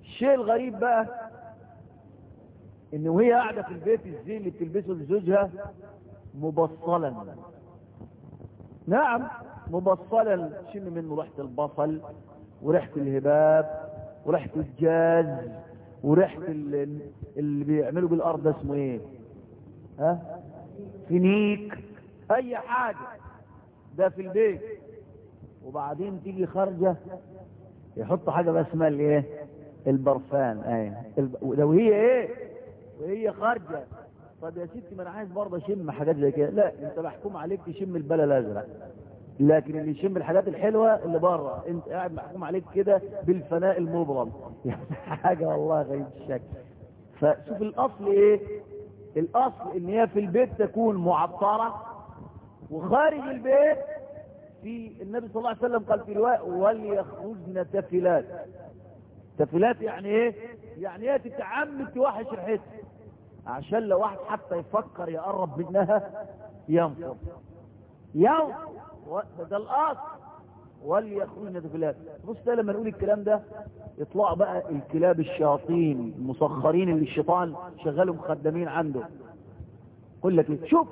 الشيء الغريب بقى ان وهي قاعدة في البيت الزي اللي بتلبسه لزوجها مبصلا. نعم مبصلا. شم منه؟ ريحة البصل وريحة الهباب وريحة الجاز وريحة ال- اللي بيعملوا بالأرض ده اسمه إيه؟ ها؟ فينيك. أي حاجة. ده في البيت. وبعدين تيجي خارجة يحط حاجة بقى اسمها الايه البرفان. إيه الب... ده وهي إيه؟ وهي خارجة. طب يا ستي ما أنا عايز برضه أشم حاجات زي كده. لا أنت محكوم عليك تشم البلا الأزرق. لكن اللي يشم الحاجات الحلوة اللي بره أنت قاعد محكوم عليك كده بالفناء المبرم. يعني حاجة والله غريب الشكل. فشوف الأصل إيه؟ الأصل إن هي في البيت تكون معطرة وخارج البيت في النبي صلى الله عليه وسلم قال في رواية وليخرجن تفلات تفلات يعني إيه؟ يعني إيه؟ تتعمد توحش ريحتها عشان لو واحد حتى يفكر يقرب منها ينفض. و- ده, الأصل. وليخرجن تفلات بص ده لما نقول الكلام ده يطلعوا بقى الكلاب الشياطين المسخرين اللي الشيطان شغالهم خدامين عنده. يقول لك إيه؟ شوف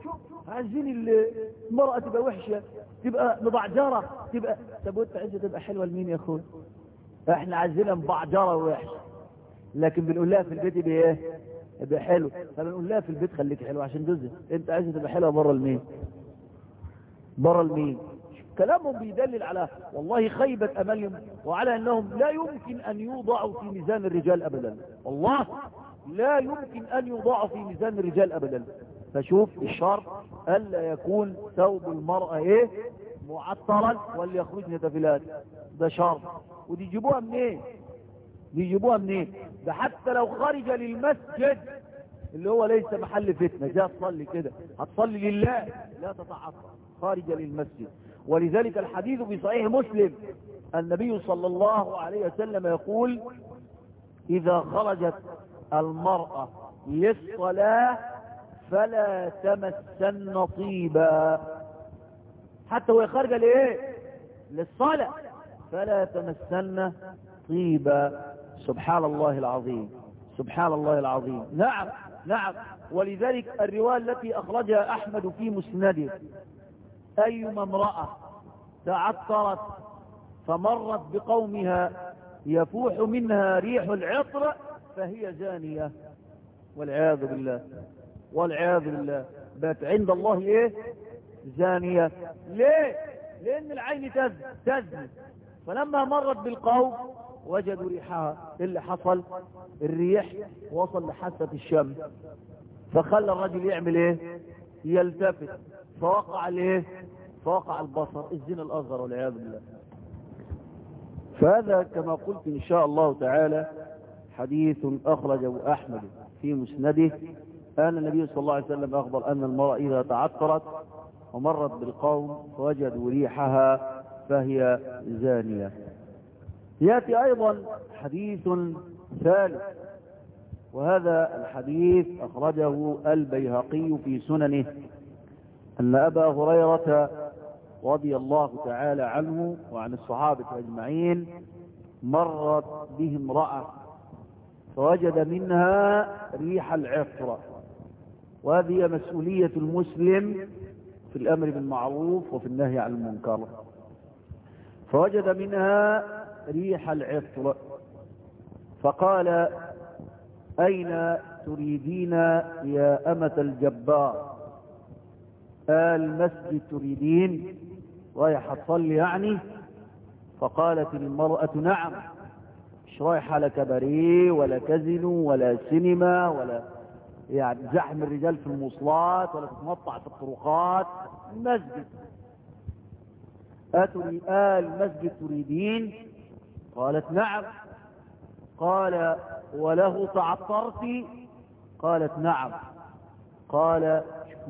عايزين ال- المرأة تبقى وحشة تبقى مبعجرة تبقى طب وانت عايزة تبقى حلوة لمين يا أخوي؟ إحنا عايزينها مبعجرة ووحشة. لكن بنقول لها في البيت يبقى يبقى حلو. طب نقول لها في البيت خليك حلو عشان جوزها انت عايزة تبقى حلوة بره لمين؟ بره لمين؟ كلامهم بيدلل على والله خيبة أملهم وعلى أنهم لا يمكن أن يوضعوا في ميزان الرجال أبدا. والله لا يمكن أن يوضعوا في ميزان الرجال أبدا. فشوف الشرط ألا يكون ثوب المرأة إيه؟ معطرا وليخرجن تفلات ده شرط. ودي يجيبوها منين؟ دي يجيبوها منين؟ ده حتى لو خرج للمسجد اللي هو ليس محل فتنة جاء تصلي كده. هتصلي لله لا تتعطر خارج للمسجد. ولذلك الحديث في صحيح مسلم النبي صلى الله عليه وسلم يقول إذا خرجت المرأة للصلاة فلا تمسن طيبا. حتى وهي خارجة لإيه؟ للصلاة. فلا تمسن طيبا. سبحان الله العظيم. سبحان الله العظيم. نعم نعم. ولذلك الرواية التي أخرجها أحمد في مسنده أيما امرأة تعطرت فمرت بقومها يفوح منها ريح العطر فهي زانية. والعياذ بالله والعياذ بالله. بات عند الله إيه؟ زانية. ليه؟ لأن العين تزني تزني. فلما مرت بالقوم وجدوا ريحها اللي حصل الريح وصل لحاسة الشم فخلى الرجل يعمل إيه؟ يلتفت. فوقع الايه فوقع البصر الزنا الأصغر والعياذ بالله. فهذا كما قلت إن شاء الله تعالى حديث أخرجه أحمد في مسنده. أن النبي صلى الله عليه وسلم أخبر أن المرأة إذا تعطرت ومرت بالقوم فوجدوا ريحها فهي زانية. يأتي أيضا حديث ثالث وهذا الحديث أخرجه البيهقي في سننه أن أبا هريرة رضي الله تعالى عنه وعن الصحابة أجمعين مرت به امرأة فوجد منها ريح العطر وهذه مسؤولية المسلم في الأمر بالمعروف وفي النهي عن المنكر. فوجد منها ريح العطر. فقال أين تريدين يا أمة الجبار؟ المسجد تريدين؟ رايحة تصلي يعني؟ فقالت المرأة نعم. مش رايحة لا كباريه ولا كازينو ولا سينما ولا يعني زحم الرجال في المواصلات ولا تتمطع في الطرقات. المسجد أتري آل المسجد تريدين؟ قالت نعم. قال وله تعطرت؟ قالت نعم. قال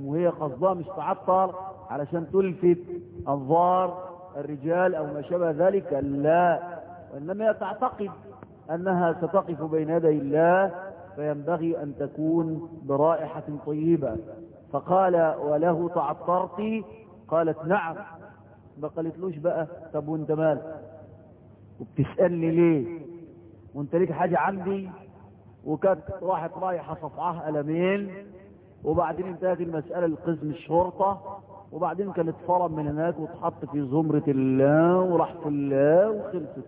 وهي قصدها مش تعطر علشان تلفت أنظار الرجال أو ما شابه ذلك لا. وإنما تعتقد أنها ستقف بين يدي الله فينبغي أن تكون برائحة طيبة. فقال وله تعطرت؟ قالت نعم. ما قالتلوش بقى طب وانت مالك؟ وبتسألني ليه؟ وانت ليك حاجة عندي؟ وكانت راحت رايحة صفعها ألمين وبعدين انتهت المسألة لقسم الشرطة وبعدين كانت فرم من هناك وتحط في زمرة الله ورحمة الله وخلصت.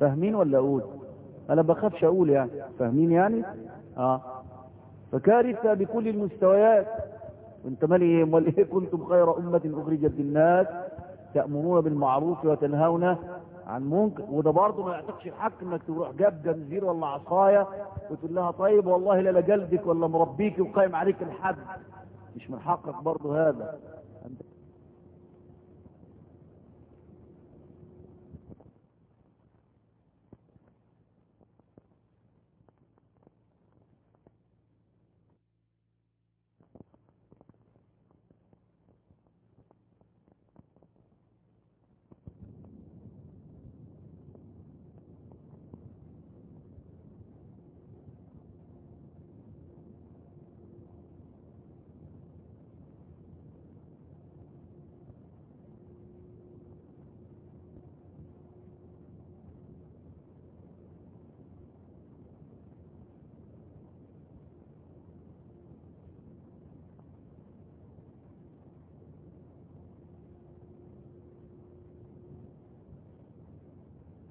فاهمين ولا أقول؟ أنا بخافش أقول يعني. فاهمين يعني؟ آه. فكارثة بكل المستويات. وانت مالي إيه؟ امال إيه؟ كنتم خير أمة أخرجت للناس تأمرون بالمعروف وتنهون عن منكر وده برضه ما يعتقش الحق إنك تروح جاب جنزير ولا عصاية وتقول لها طيب والله لا جلدك ولا مربيك وقايم عليك الحد. مش من حقك برضه هذا أنت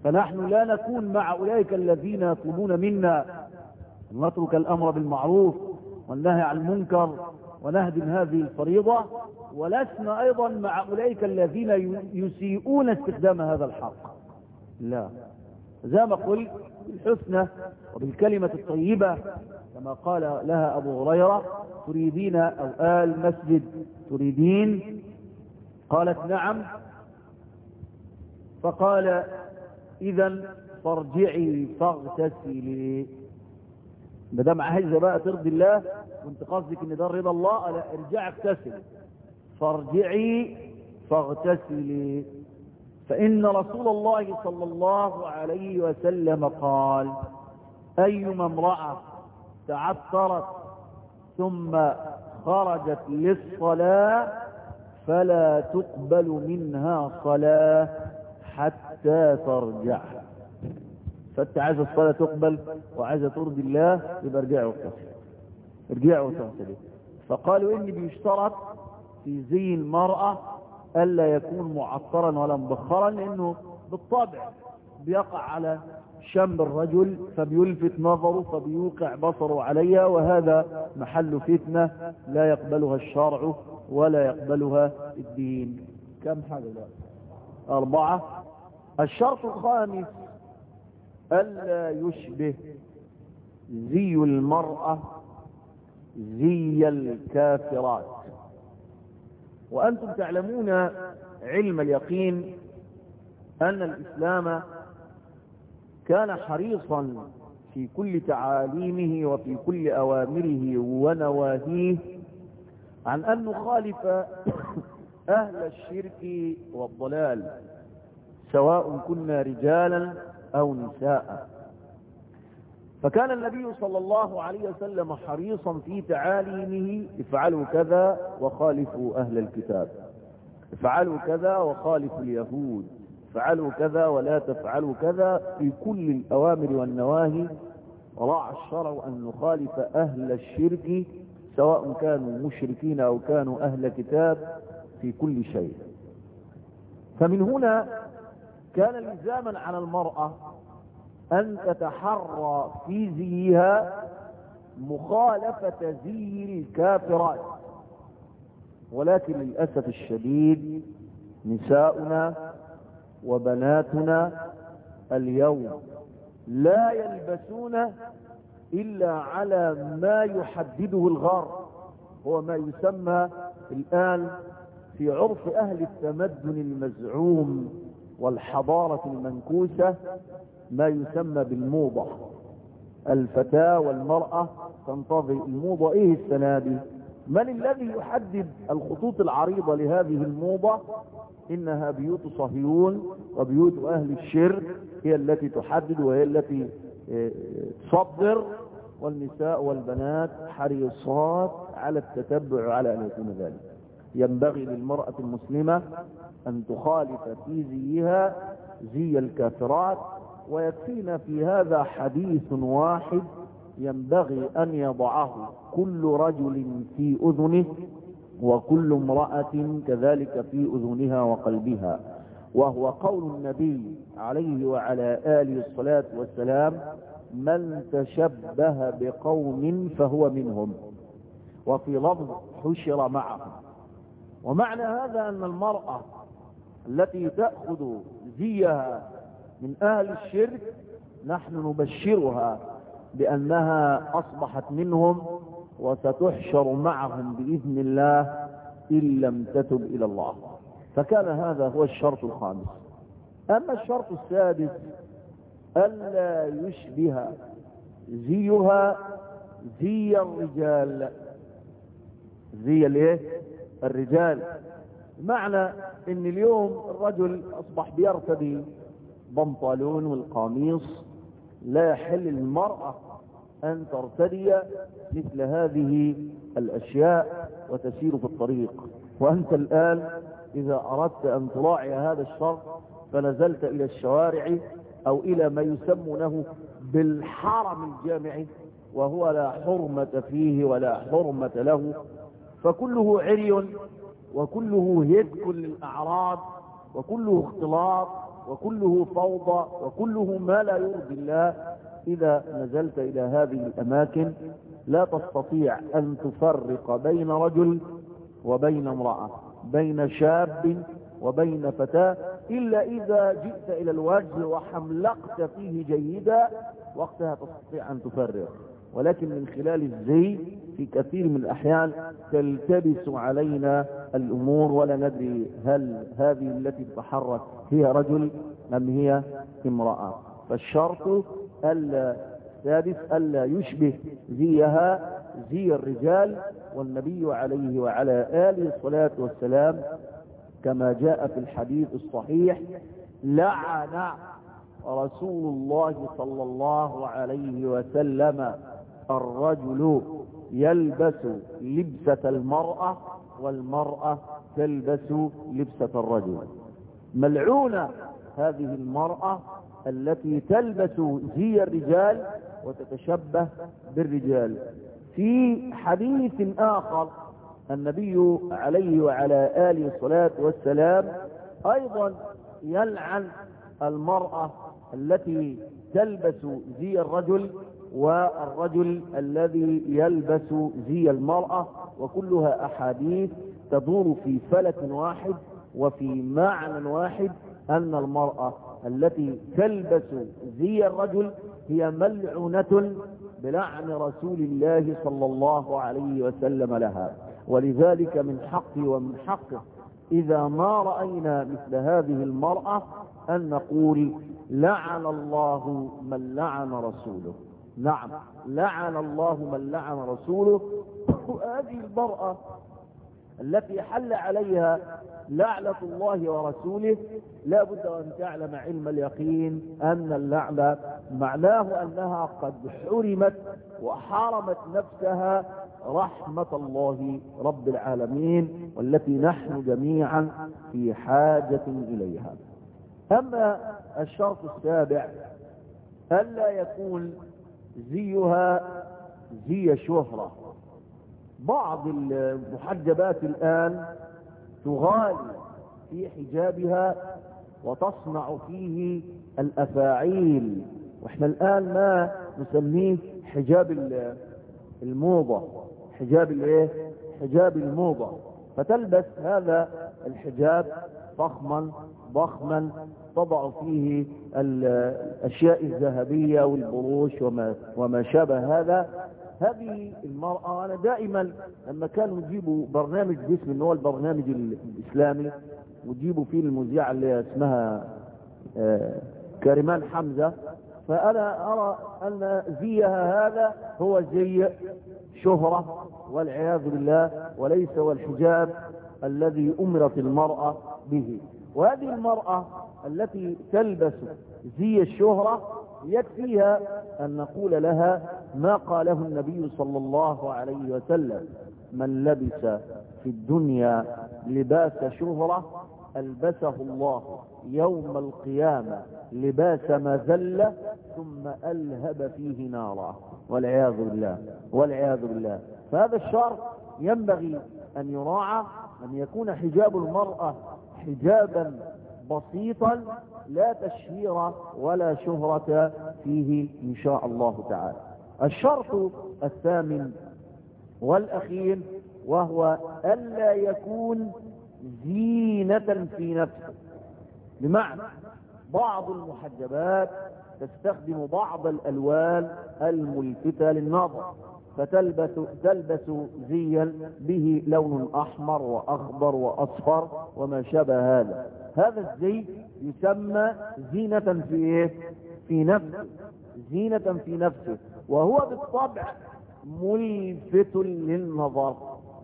فنحن لا نكون مع أولئك الذين يطلبون منا أن نترك الأمر بالمعروف والنهي عن المنكر ونهدم هذه الفريضة ولسنا أيضا مع أولئك الذين يسيئون استخدام هذا الحق. لا. زي ما قلت بالحسنى وبالكلمة الطيبة كما قال لها أبو هريرة تريدين أو آل مسجد تريدين؟ قالت نعم. فقال إذا فارجعي فاغتسلي. ما دام عايزه بقى ترضي الله وانت قصدك إن ده رضا الله لا ارجعي اغتسلي فارجعي فاغتسلي. فإن رسول الله صلى الله عليه وسلم قال أيما امرأة تعثرت ثم خرجت للصلاة فلا تقبل منها صلاة. حتى ترجع. فأنت عايز الصلاة تقبل وعايزة ترضي الله يبقى ارجعي واغتسلي ارجعي واغتسلي فقالوا ان بيشترط في زي المرأة ألا يكون معطرا ولا مبخرا لأنه بالطبع بيقع على شم الرجل فبيلفت نظره فبيوقع بصره عليها وهذا محل فتنة لا يقبلها الشرع ولا يقبلها الدين. كم حاجة دلوقتي؟ أربعة. الشرط الخامس ألا يشبه زي المرأة زي الكافرات. وأنتم تعلمون علم اليقين أن الإسلام كان حريصا في كل تعاليمه وفي كل أوامره ونواهيه عن أن نخالف أهل الشرك والضلال. سواء كنا رجالا أو نساء. فكان النبي صلى الله عليه وسلم حريصا في تعاليمه افعلوا كذا وخالفوا أهل الكتاب. افعلوا كذا وخالفوا اليهود. افعلوا كذا ولا تفعلوا كذا في كل الأوامر والنواهي. وراعى الشرع أن نخالف أهل الشرك سواء كانوا مشركين أو كانوا أهل كتاب في كل شيء. فمن هنا كان لزاما على المرأة أن تتحرى في زيها مخالفة زي الكافرات. ولكن للأسف الشديد نساؤنا وبناتنا اليوم لا يلبسون إلا على ما يحدده الغرب هو ما يسمى الآن في عرف أهل التمدن المزعوم. والحضارة المنكوسة ما يسمى بالموضة. الفتاة والمرأة تنتظر الموضة. إيه السنة دي؟ من الذي يحدد الخطوط العريضة لهذه الموضة؟ إنها بيوت صهيون وبيوت أهل الشرك. هي التي تحدد وهي التي تصدر. والنساء والبنات حريصات على التتبع على أن يكون ذلك. ينبغي للمرأة المسلمة أن تخالف في زيها زي الكافرات ويكفينا في هذا حديث واحد ينبغي أن يضعه كل رجل في أذنه وكل امرأة كذلك في أذنها وقلبها وهو قول النبي عليه وعلى آله الصلاة والسلام من تشبه بقوم فهو منهم. وفي لفظ حشر معهم. ومعنى هذا أن المرأة التي تأخذ زيها من أهل الشرك نحن نبشرها بأنها أصبحت منهم وستحشر معهم بإذن الله إن لم تتب إلى الله. فكان هذا هو الشرط الخامس. أما الشرط السادس ألا يشبه زيها زي الرجال. زي الايه الرجال. معنى إن اليوم الرجل أصبح بيرتدي بنطلون والقميص لا يحل للمرأة أن ترتدي مثل هذه الأشياء وتسير في الطريق. وأنت الآن إذا أردت أن تراعي هذا الشرط فنزلت إلى الشوارع أو إلى ما يسمونه بالحرم الجامعي وهو لا حرمة فيه ولا حرمة له. فكله عري وكله هتك للأعراض وكله اختلاط وكله فوضى وكله ما لا يرضي الله إذا نزلت إلى هذه الأماكن لا تستطيع أن تفرق بين رجل وبين امرأة بين شاب وبين فتاة إلا إذا جئت إلى الوجه وحملقت فيه جيدا وقتها تستطيع أن تفرق. ولكن من خلال الزي في كثير من الأحيان تلتبس علينا الأمور ولا ندري هل هذه التي تتحرك هي رجل أم هي امرأة. فالشرط السادس ألا يشبه زيها زي الرجال والنبي عليه وعلى آله الصلاة والسلام كما جاء في الحديث الصحيح لعن رسول الله صلى الله عليه وسلم الرجل يلبس لبسة المرأة والمرأة تلبس لبسة الرجل. ملعونة هذه المرأة التي تلبس زي الرجال وتتشبه بالرجال. في حديث آخر النبي عليه وعلى آله الصلاة والسلام أيضا يلعن المرأة التي تلبس زي الرجل والرجل الذي يلبس زي المرأة وكلها أحاديث تدور في فلك واحد وفي معنى واحد أن المرأة التي تلبس زي الرجل هي ملعونة بلعن رسول الله صلى الله عليه وسلم لها. ولذلك من حقي ومن حقه إذا ما رأينا مثل هذه المرأة أن نقول لعن الله من لعن رسوله. نعم. لعن الله من لعن رسوله. هذه المرأة التي حل عليها لعنة الله ورسوله لا بد أن تعلم علم اليقين أن اللعنة معناه أنها قد حرمت وحرمت نفسها رحمة الله رب العالمين والتي نحن جميعا في حاجة إليها. أما الشرط السابع ألا يكون زيها زي شهرة. بعض المحجبات الآن تغالي في حجابها وتصنع فيه الأفاعيل. وإحنا الآن ما نسميه حجاب الموضة. حجاب الايه؟ حجاب الموضة. فتلبس هذا الحجاب فخما ضخما تضع فيه الأشياء الذهبية والبروش وما, وما شابه هذا. هذه المرأة أنا دائما لما كانوا يجيبوا برنامج باسم ان هو البرنامج الإسلامي ويجيبوا فيه المذيعة اللي اسمها آه كريمان حمزة. فأنا أرى أن زيها هذا هو زي شهرة والعياذ بالله وليس هو الحجاب الذي أمرت المرأة به. وهذه المرأة التي تلبس زي الشهرة يكفيها أن نقول لها ما قاله النبي صلى الله عليه وسلم من لبس في الدنيا لباس شهرة ألبسه الله يوم القيامة لباس مذلة ثم ألهب فيه نارا. والعياذ بالله والعياذ بالله. فهذا الشرط ينبغي أن يراعى أن يكون حجاب المرأة حجابا بسيطا لا تشهير ولا شهرة فيه إن شاء الله تعالى. الشرط الثامن والأخير وهو ألا يكون زينة في نفسه. بمعنى بعض المحجبات تستخدم بعض الألوان الملفتة للنظر. فتلبس تلبس زيا به لون أحمر وأخضر وأصفر وما شابه هذا. هذا الزي يسمى زينة في إيه؟ في نفسه. زينة في نفسه. وهو بالطبع ملفت للنظر.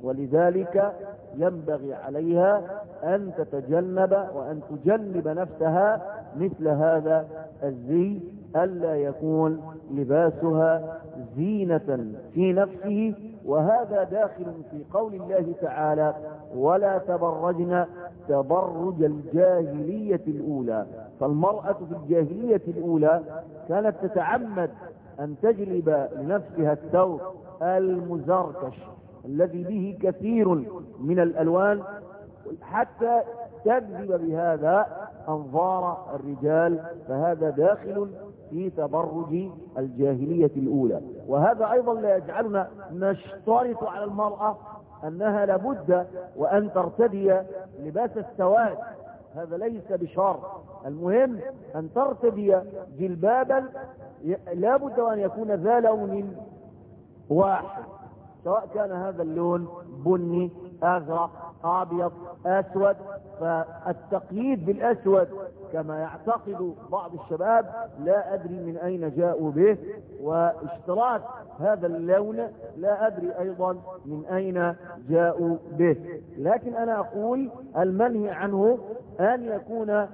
ولذلك ينبغي عليها أن تتجنب وأن تجنب نفسها مثل هذا الزي ألا يكون لباسها زينة في نفسه وهذا داخل في قول الله تعالى ولا تبرجن تبرج الجاهلية الأولى فالمرأة في الجاهلية الأولى كانت تتعمد أن تجلب لنفسها الثوب المزركش الذي به كثير من الألوان حتى تجذب بهذا أنظار الرجال فهذا داخل في تبرج الجاهلية الأولى. وهذا أيضا لا يجعلنا نشترط على المرأة أنها لابد وأن ترتدي لباس السواد. هذا ليس بشرط. المهم أن ترتدي جلبابا لابد وأن يكون ذا لون واحد. سواء كان هذا اللون بني ازرق أبيض أسود فالتقييد بالأسود كما يعتقد بعض الشباب لا أدري من أين جاءوا به واشتراك هذا اللون لا أدري أيضا من أين جاءوا به. لكن أنا أقول المنهي عنه أن يكون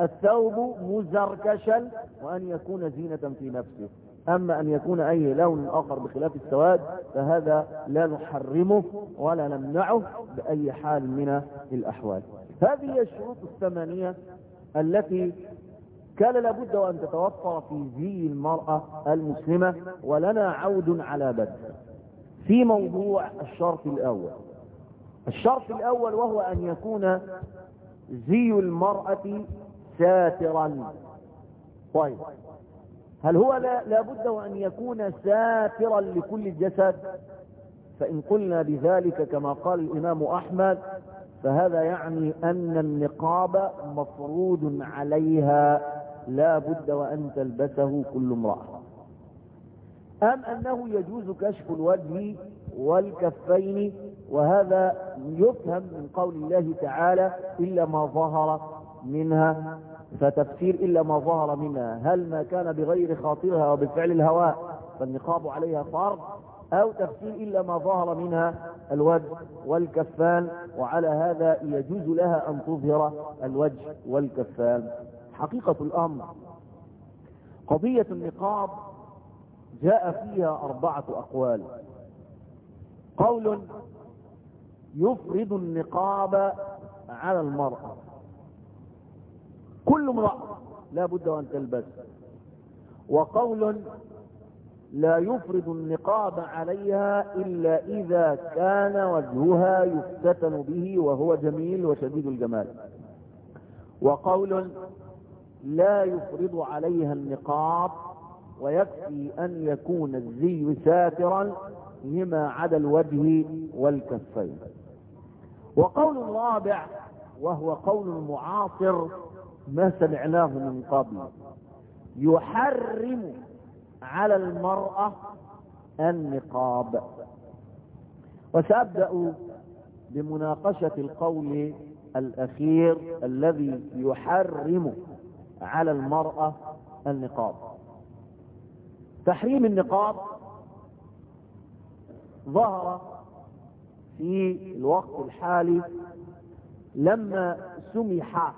الثوب مزركشا وأن يكون زينة في نفسه. أما أن يكون أي لون آخر بخلاف السواد فهذا لا نحرمه ولا نمنعه بأي حال من الأحوال. هذه الشروط الثمانية التي كان لابد وأن تتوفر في زي المرأة المسلمة ولنا عود على بدء في موضوع الشرط الأول. الشرط الأول وهو أن يكون زي المرأة ساترا. طيب. هل هو لا لابد وأن يكون ساترا لكل الجسد؟ فإن قلنا بذلك كما قال الإمام أحمد فهذا يعني أن النقاب مفروض عليها لا بد وأن تلبسه كل امرأة. أم أنه يجوز كشف الوجه والكفين؟ وهذا يفهم من قول الله تعالى إلا ما ظهر منها. فتفسير إلا ما ظهر منها. هل ما كان بغير خاطرها وبفعل الهواء فالنقاب عليها فرض أو تفسير إلا ما ظهر منها الوجه والكفان وعلى هذا يجوز لها أن تظهر الوجه والكفان. حقيقة الأمر. قضية النقاب جاء فيها أربعة أقوال. قول يفرض النقاب على المرأة. كل امرأة لا بد أن تلبس. وقول لا يفرض النقاب عليها إلا إذا كان وجهها يفتتن به وهو جميل وشديد الجمال. وقول لا يفرض عليها النقاب ويكفي أن يكون الزي ساترا لما عدا الوجه والكفين. وقول رابع وهو قول معاصر ما سمعناه من قبل. يحرم على المرأة النقاب. وسأبدأ بمناقشة القول الأخير الذي يحرم على المرأة النقاب. تحريم النقاب ظهر في الوقت الحالي لما سمح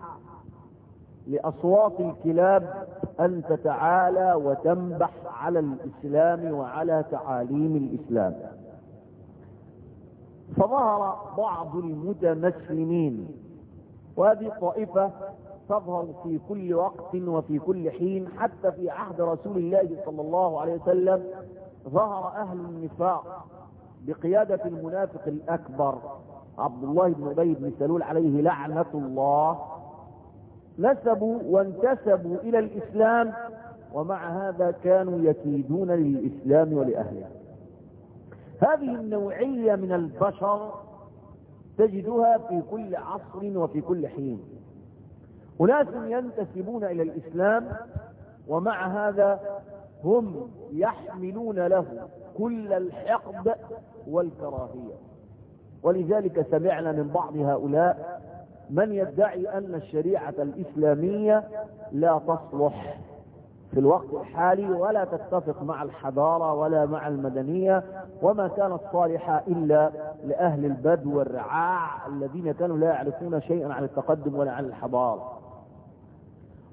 لأصوات الكلاب أن تتعالى وتنبح على الإسلام وعلى تعاليم الإسلام. فظهر بعض المتمسلمين وهذه طائفة تظهر في كل وقت وفي كل حين حتى في عهد رسول الله صلى الله عليه وسلم ظهر أهل النفاق بقيادة المنافق الأكبر عبد الله بن أبي بن سلول عليه لعنة الله. نسبوا وانتسبوا إلى الإسلام ومع هذا كانوا يكيدون للإسلام ولأهله. هذه النوعية من البشر تجدها في كل عصر وفي كل حين. أناس ينتسبون إلى الإسلام ومع هذا هم يحملون له كل الحقد والكراهية. ولذلك سمعنا من بعض هؤلاء من يدعي أن الشريعة الإسلامية لا تصلح في الوقت الحالي ولا تتفق مع الحضارة ولا مع المدنية وما كانت صالحة إلا لأهل البدو والرعاع الذين كانوا لا يعرفون شيئا عن التقدم ولا عن الحضارة.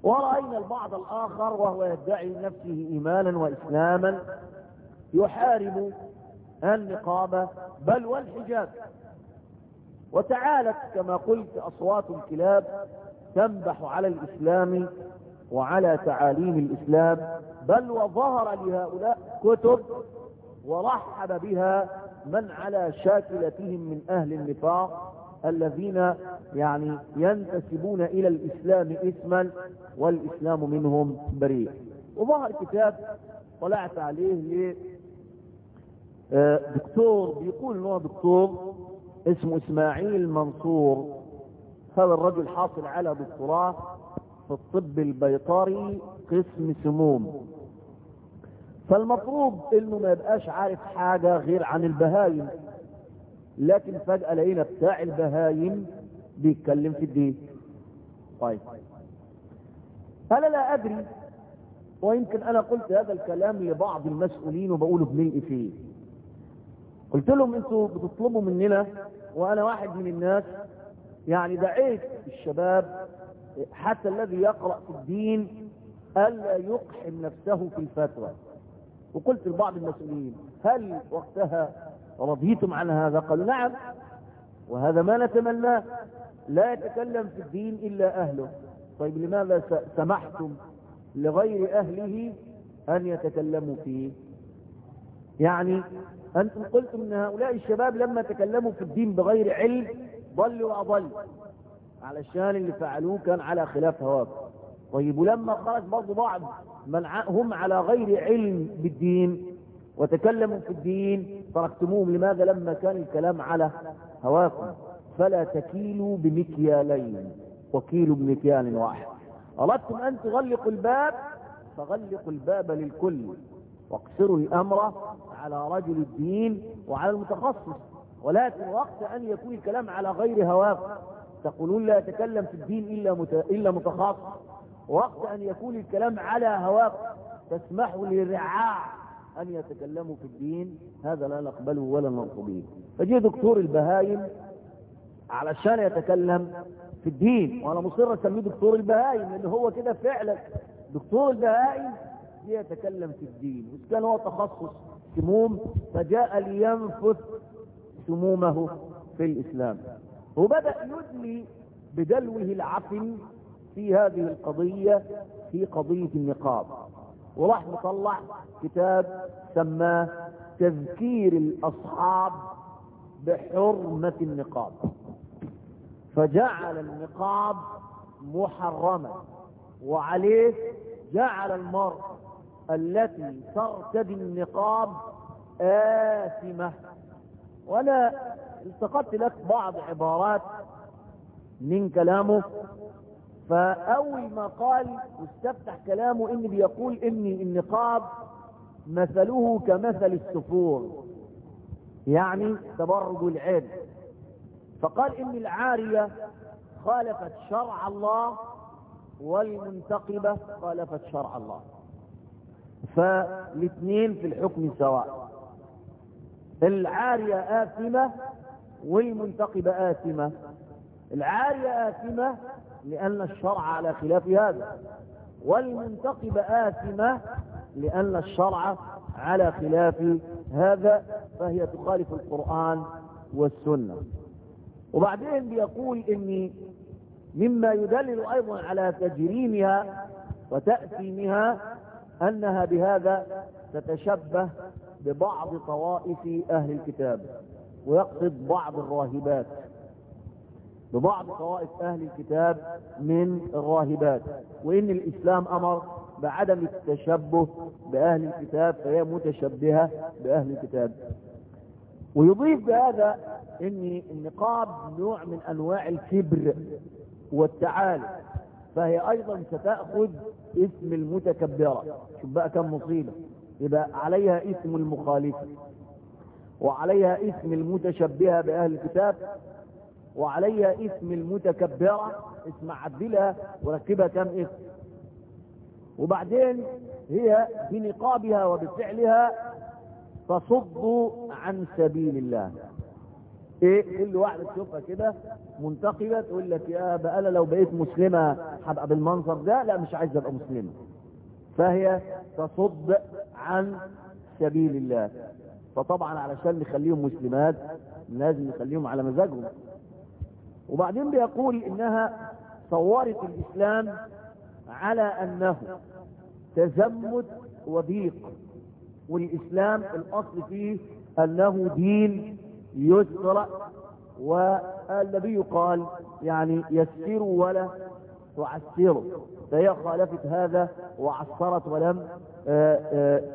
ورأينا البعض الآخر وهو يدعي نفسه إيمانا وإسلاما يحارب النقابة بل والحجاب. وتعالت كما قلت أصوات الكلاب تنبح على الإسلام وعلى تعاليم الإسلام بل وظهر لهؤلاء كتب ورحب بها من على شاكلتهم من أهل النفاق الذين يعني ينتسبون إلى الإسلام اسما والإسلام منهم بريء. وظهر كتاب طلعت عليه دكتور بيقول انه دكتور اسمه إسماعيل منصور. هذا الرجل حاصل على دكتوراه في الطب البيطري قسم سموم. فالمفروض إنه ما يبقاش عارف حاجة غير عن البهايم. لكن فجأة لقينا بتاع البهايم بيتكلم في الدين. طيب. أنا لا أدري ويمكن أنا قلت هذا الكلام لبعض المسؤولين وبقوله بملء فيه. قلت لهم أنتوا بتطلبوا مننا وأنا واحد من الناس يعني دعيت الشباب حتى الذي يقرأ في الدين ألا يقحم نفسه في الفتوى. وقلت لبعض المسؤولين هل وقتها رضيتم عن هذا؟ قالوا نعم وهذا ما نتمناه لا يتكلم في الدين إلا أهله. طيب لماذا سمحتم لغير أهله أن يتكلموا فيه؟ يعني أنتم قلتم أن هؤلاء الشباب لما تكلموا في الدين بغير علم ضلوا وأضلوا. علشان اللي فعلوه كان على خلاف هواكم طيب ولما خرج برضه بعض من هم على غير علم بالدين وتكلموا في الدين تركتموهم. لماذا لما كان الكلام على هواكم؟ فلا تكيلوا بمكيالين. وكيلوا بمكيال واحد. أردتم أن تغلقوا الباب؟ فغلقوا الباب للكل. واقصروا الأمر على رجل الدين وعلى المتخصص. ولكن وقت أن يكون الكلام على غير هواكم تقولون لا يتكلم في الدين إلا, مت... إلا متخصص. وقت أن يكون الكلام على هواكم تسمحوا للرعاع أن يتكلموا في الدين. هذا لا نقبله ولا نرضى فجي دكتور البهايم علشان يتكلم في الدين. وأنا مصر أسميه دكتور البهايم لأن هو كده فعلا. دكتور البهايم يتكلم في الدين. وإذا كان هو تخصص سموم فجاء لينفث سمومه في الإسلام. وبدأ يدلي بدلوه العفن في هذه القضية في قضية النقاب. وراح مطلع كتاب سماه تذكير الأصحاب بحرمة النقاب. فجعل النقاب محرما. وعليه جعل المرء التي ترتدي النقاب آثمة. وأنا التقطت لك بعض عبارات من كلامه فأول ما قال واستفتح كلامه إن بيقول إن النقاب مثله كمثل السفور يعني تبرج العين. فقال إن العارية خالفت شرع الله والمنتقبة خالفت شرع الله. فالاثنين في الحكم سواء. العارية آثمة والمنتقبة آثمة. العارية آثمة لأن الشرع على خلاف هذا. والمنتقبة آثمة لأن الشرع على خلاف هذا فهي تخالف القرآن والسنة. وبعدين بيقول إن مما يدلل أيضا على تجريمها وتأثيمها أنها بهذا تتشبه ببعض طوائف أهل الكتاب ويقصد بعض الراهبات. ببعض طوائف أهل الكتاب من الراهبات. وإن الإسلام أمر بعدم التشبه بأهل الكتاب فهي متشبهة بأهل الكتاب. ويضيف بهذا ان النقاب نوع من أنواع الكبر والتعالي فهي أيضا ستأخذ اسم المتكبرة. شوف بقى كم مصيبة. يبقى عليها اسم المخالف وعليها اسم المتشبهة بأهل الكتاب. وعليها اسم المتكبرة. اسم عدلها وركبها كم اسم. وبعدين هي بنقابها وبفعلها تصد عن سبيل الله. إيه؟ كل واحد تشوفها كده منتقبة تقول لك يا بقى أنا لو بقيت مسلمة هبقى بالمنظر ده؟ لا مش عايز أبقى مسلمة. فهي تصد عن سبيل الله. فطبعا علشان نخليهم مسلمات لازم نخليهم على مزاجهم. وبعدين بيقول إنها صورت الإسلام على أنه تزمت وضيق والإسلام الأصل فيه أنه دين يسر والنبي قال يعني يسروا ولا تعسروا فهي خالفت هذا وعسرت ولم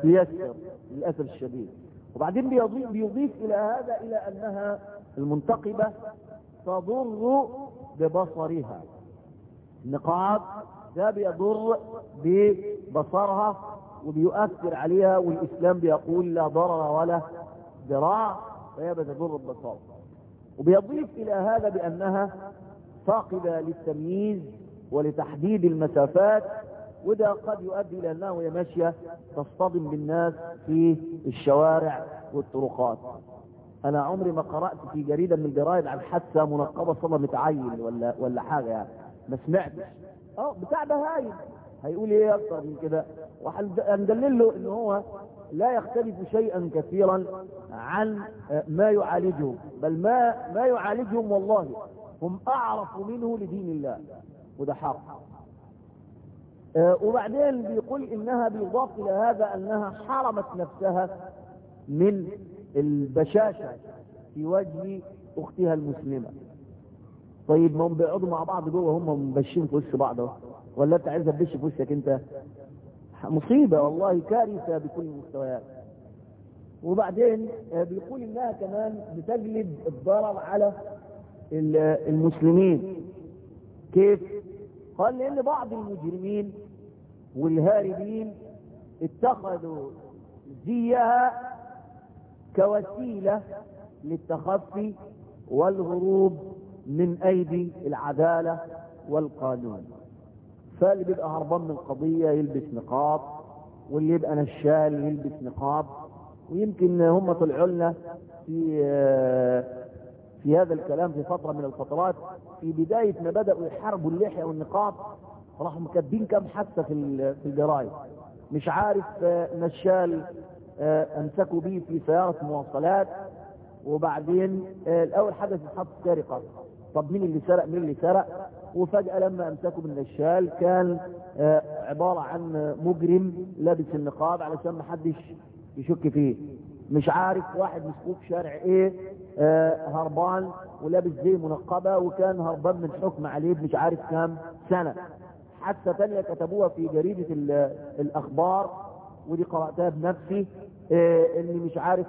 تيسر للأسف الشديد. وبعدين بيضيف, بيضيف إلى هذا إلى أنها المنتقبة تضر ببصرها. النقاب ده بيضر ببصرها وبيؤثر عليها والإسلام بيقول لا ضرر ولا ذراع. فهي بتضر البصر وبيضيف إلى هذا بأنها فاقدة للتمييز ولتحديد المسافات وده قد يؤدي إلى أنها وهي ماشية تصطدم بالناس في الشوارع والطرقات. أنا عمري ما قرأت في جريدة من الجرائد عن حادثة منقبة صدمت عيل ولا ولا حاجة يعني. ما سمعتش. آه بتاع بهايم هيقول إيه أكتر من كده؟ وهندلل له إن هو لا يختلف شيئا كثيرا عن ما يعالجهم بل ما ما يعالجهم والله هم أعرف منه لدين الله وده حق. آه وبعدين بيقول إنها بيضاف إلى هذا أنها حرمت نفسها من البشاشة في وجه أختها المسلمة. طيب ما هم بيقعدوا مع بعض جوه هم مبشين في وش بعض ولا أنت عايز تبش في وشك أنت؟ مصيبة والله كارثة بكل المستويات وبعدين بيقول إنها كمان بتجلب الضرر على المسلمين. كيف؟ قال لأن بعض المجرمين والهاربين اتخذوا زيها كوسيلة للتخفي والهروب من أيدي العدالة والقانون. فاللي بيبقى هربان من قضية يلبس نقاب واللي يبقى نشال يلبس نقاب. ويمكن هم طلعوا لنا في في هذا الكلام في فترة من الفترات. في بداية ما بدأوا يحاربوا اللحية والنقاب راحوا مكاتبين كم حادثة في في الجرايد مش عارف نشال أمسكوا بيه في سيارة مواصلات. وبعدين الأول حدث حط سرقة طب مين اللي سرق؟ مين اللي سرق؟ وفجأة لما أمسكوا بالنشال كان عبارة عن مجرم لابس النقاب علشان ما حدش يشك فيه. مش عارف واحد مسكوه في شارع إيه هربان ولابس زي منقبة وكان هربان من حكم عليه مش عارف كام سنة. حادثة تانية كتبوها في جريدة الأخبار ودي قرأتها بنفسي اللي مش عارف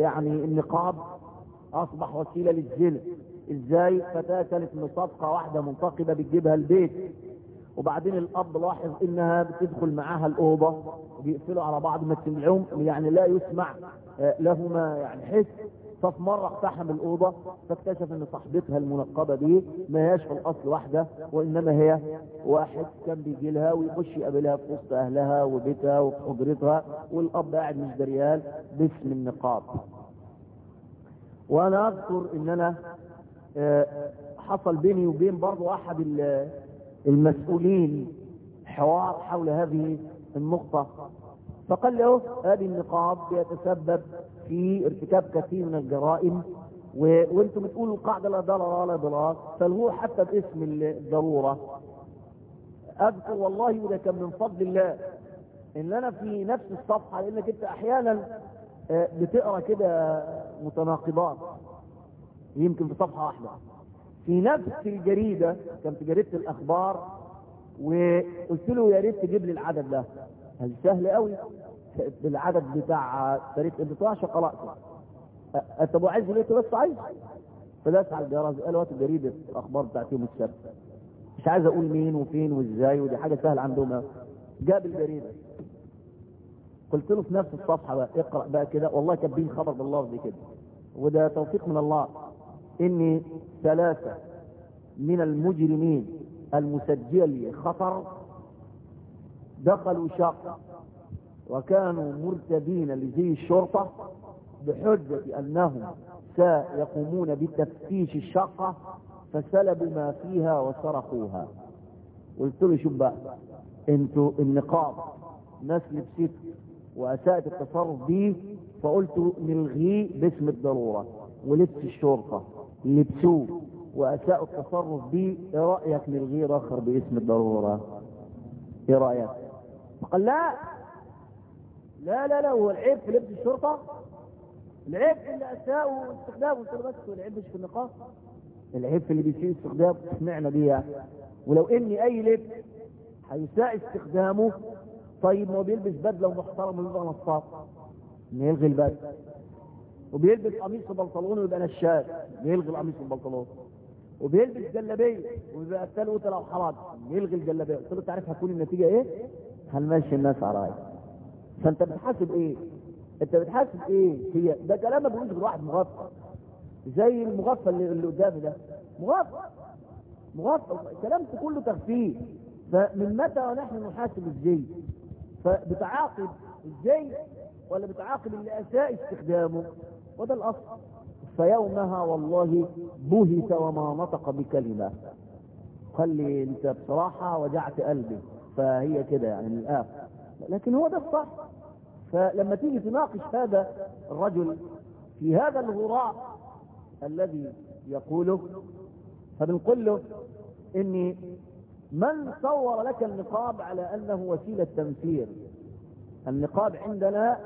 يعني النقاب أصبح وسيلة للزنا. إزاي؟ فتاة كانت مصافقه واحدة منتقبة بتجيبها البيت. وبعدين الأب لاحظ إنها بتدخل معاها الأوضة وبيقفلوا على بعض ما تسمعهم يعني لا يسمع لهما يعني حس. ففي مرة اقتحم الأوضة فاكتشف إن صاحبتها المنقبة دي ما هياش في الأصل واحدة وإنما هي واحد كان بيجي لها ويخش يقابلها في وسط أهلها وبيتها وفي حجرتها والأب قاعد مش دريان باسم النقاب. وأنا أذكر إن أنا آه، حصل بيني وبين برضو أحد ال- المسؤولين حوار حول هذه النقطة. فقال له هذه النقاب بيتسبب في ارتكاب كثير من الجرائم و... وأنتم بتقولوا القاعدة لا ضرر ولا ضرار فالهو حتى باسم الضرورة؟ أذكر والله وده كان من فضل الله إن أنا في نفس الصفحة لأنك أنت أحيانا آه، بتقرأ كده متناقضات. يمكن في صفحة واحدة. في نفس الجريدة كانت جريدة الأخبار وقلت له يا ريت تجيب لي العدد ده. هذا سهل قوي. بالعدد بتاع 12 قراءته أ- انت ابو عز ليه بس عايز فداس على الجراز قال وقت جريدة الأخبار بتاعت يوم السبت مش عايز أقول مين وفين وإزاي ودي حاجة سهلة عندهم جاب الجريدة. قلت له في نفس الصفحة بقى اقرأ بقى كده. والله كاتبين خبر باللفظ كده. وده توفيق من الله. ان ثلاثة من المجرمين المسجل خطر دخلوا شق وكانوا مرتدين لزي الشرطة بحجة أنهم سيقومون بتفتيش الشقة فسلبوا ما فيها وسرقوها قلت له شوف بقى؟ أنتوا النقاب ناس لبسته وأساءت التصرف بيه فقلت نلغيه باسم الضرورة ولبس الشرطة. لبسوه وأساءوا التصرف بيه إيه رأيك نلغيه رخر باسم الضرورة؟ إيه رأيك؟ قال لا. لا لا لا هو العيب في لبس الشرطة. العيب في اللي أساءوا استخدامه بس العيب مش في النقاط العيب في اللي بيسيء استخدامه سمعنا بيها. ولو إني أي لبس هيساء استخدامه. طيب ما هو بيلبس بدلة ومحترم ويبقى نصاب نلغي البدلة. وبيلبس قميص وبنطلون ويبقى نشاز نلغي القميص والبنطلون وبيلبس جلابية ويبقى قتال قتل أو حرام نلغي الجلابية. قلت له تعرف هتكون النتيجة إيه؟ هنمشي الناس على رايك فأنت بتحاسب إيه؟ أنت بتحاسب إيه؟ هي ده كلام ما بيقولش غير واحد مغفل. زي المغفل اللي, اللي قدامي ده. مغفل. مغفل. كلامكم كله تغفيل. فمن متى ونحن نحاسب الزي فبتعاقب الزي ولا بتعاقب اللي أساء استخدامه؟ وده الأصل. فيومها والله بهت وما نطق بكلمة. قال لي انت بصراحة وجعت قلبي. فهي كده يعني من لكن هو ده الصح. فلما تيجي تناقش هذا الرجل في هذا الغراء الذي يقوله فبنقول له إني من صور لك النقاب على أنه وسيلة تنفير النقاب عندنا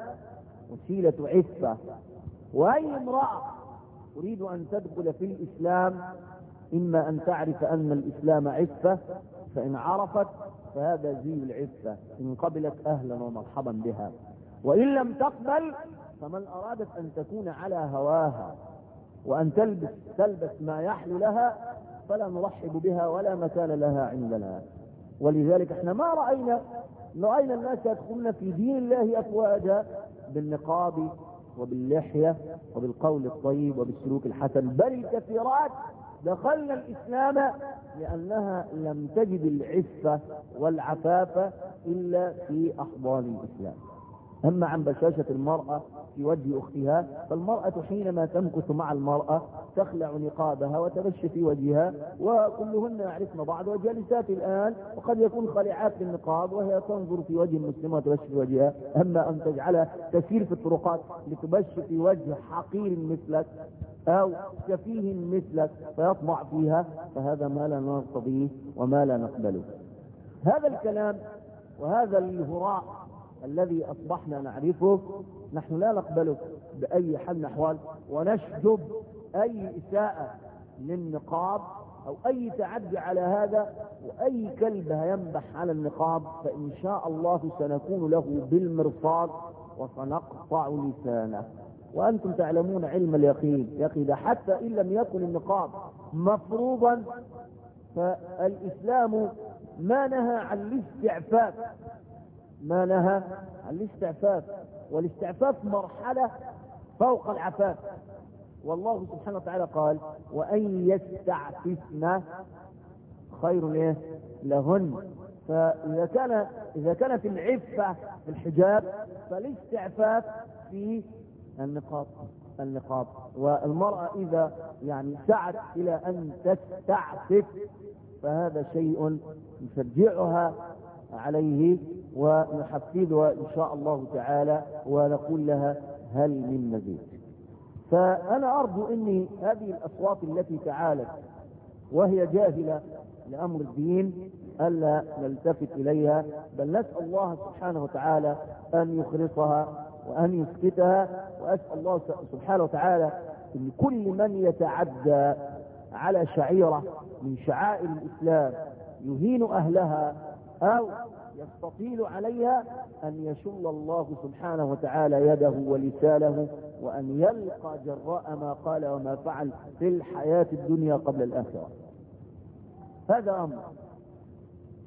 وسيلة عفة. واي امرأة. تريد أن تدخل في الإسلام. إما أن تعرف أن الإسلام عفة فإن عرفت فهذا زي العفة. إن قبلت أهلا ومرحبا بها. وإن لم تقبل فمن أرادت أن تكون على هواها. وأن تلبس تلبس ما يحلو لها فلا نرحب بها ولا مكان لها عندنا. ولذلك إحنا ما رأينا رأينا الناس يدخلون في دين الله أفواجا بالنقاب وباللحية وبالقول الطيب وبالسلوك الحسن. بل الكثيرات دخلنا الإسلام لأنها لم تجد العفة والعفاف إلا في أحضان الإسلام. أما عن بشاشة المرأة في وجه أختها فالمرأة حينما تمكث مع المرأة تخلع نقابها وتبش في وجهها وكلهن يعرفن بعض وجالسات الآن وقد يكون خلعات للنقاب وهي تنظر في وجه المسلمة وتبش في وجهها. أما أن تجعلها تسير في الطرقات لتبش في وجه حقير مثلك أو سفيه مثلك فيطمع فيها فهذا ما لا نرتضيه وما لا نقبله. هذا الكلام وهذا الهراء الذي أصبحنا نعرفه نحن لا نقبله بأي حال من الأحوال ونشجب أي إساءة للنقاب أو أي تعدي على هذا وأي كلب ينبح على النقاب فإن شاء الله سنكون له بالمرصاد وسنقطع لسانه. وأنتم تعلمون علم اليقين ده حتى إن لم يكن النقاب مفروضا فالإسلام ما نهى عن الاستعفاف. ما عن الاستعفاف. والاستعفاف مرحلة فوق العفاف. والله سبحانه وتعالى قال وأن يستعففن خير إيه؟ لهن. فإذا كان إذا كانت العفة في الحجاب فالاستعفاف في النقاب. النقاب. والمرأة إذا يعني سعت إلى أن تستعفف فهذا شيء نشجعها عليه ونحفزها إن شاء الله تعالى ونقول لها هل من مزيد. فأنا أرجو أني هذه الأصوات التي تعالت وهي جاهلة لأمر الدين ألا نلتفت إليها بل نسأل الله سبحانه وتعالى أن يخلصها وأن يسكتها وأسأل الله سبحانه وتعالى أن كل من يتعدى على شعيرة من شعائر الإسلام يهين أهلها أو يستطيل عليها أن يشل الله سبحانه وتعالى يده ولسانه وأن يلقى جراء ما قال وما فعل في الحياة الدنيا قبل الآخرة. هذا أمر.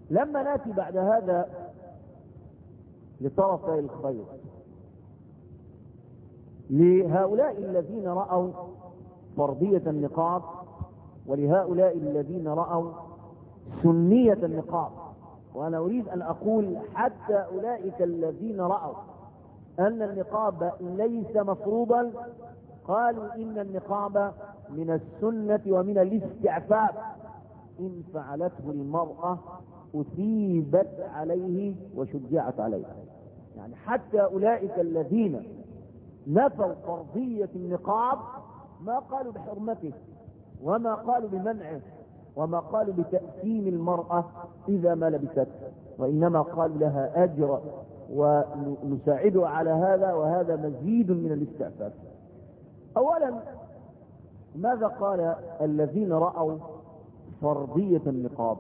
لما نأتي بعد هذا لطرفي الخير. لهؤلاء الذين رأوا فرضية النقاب ولهؤلاء الذين رأوا سنية النقاب وأنا أريد أن أقول حتى أولئك الذين رأوا أن النقاب ليس مفروضا قالوا إن النقاب من السنة ومن الاستعفاف. إن فعلته المرأة أثيبت عليه وشجعت عليه. يعني حتى أولئك الذين نفوا فرضية النقاب ما قالوا بحرمته وما قالوا بمنعه. وما قالوا بتأثيم المرأة إذا ما لبست وإنما قالوا لها أجر ونساعدها على هذا وهذا مزيد من الاستعفاف. أولا ماذا قال الذين رأوا فرضية النقاب؟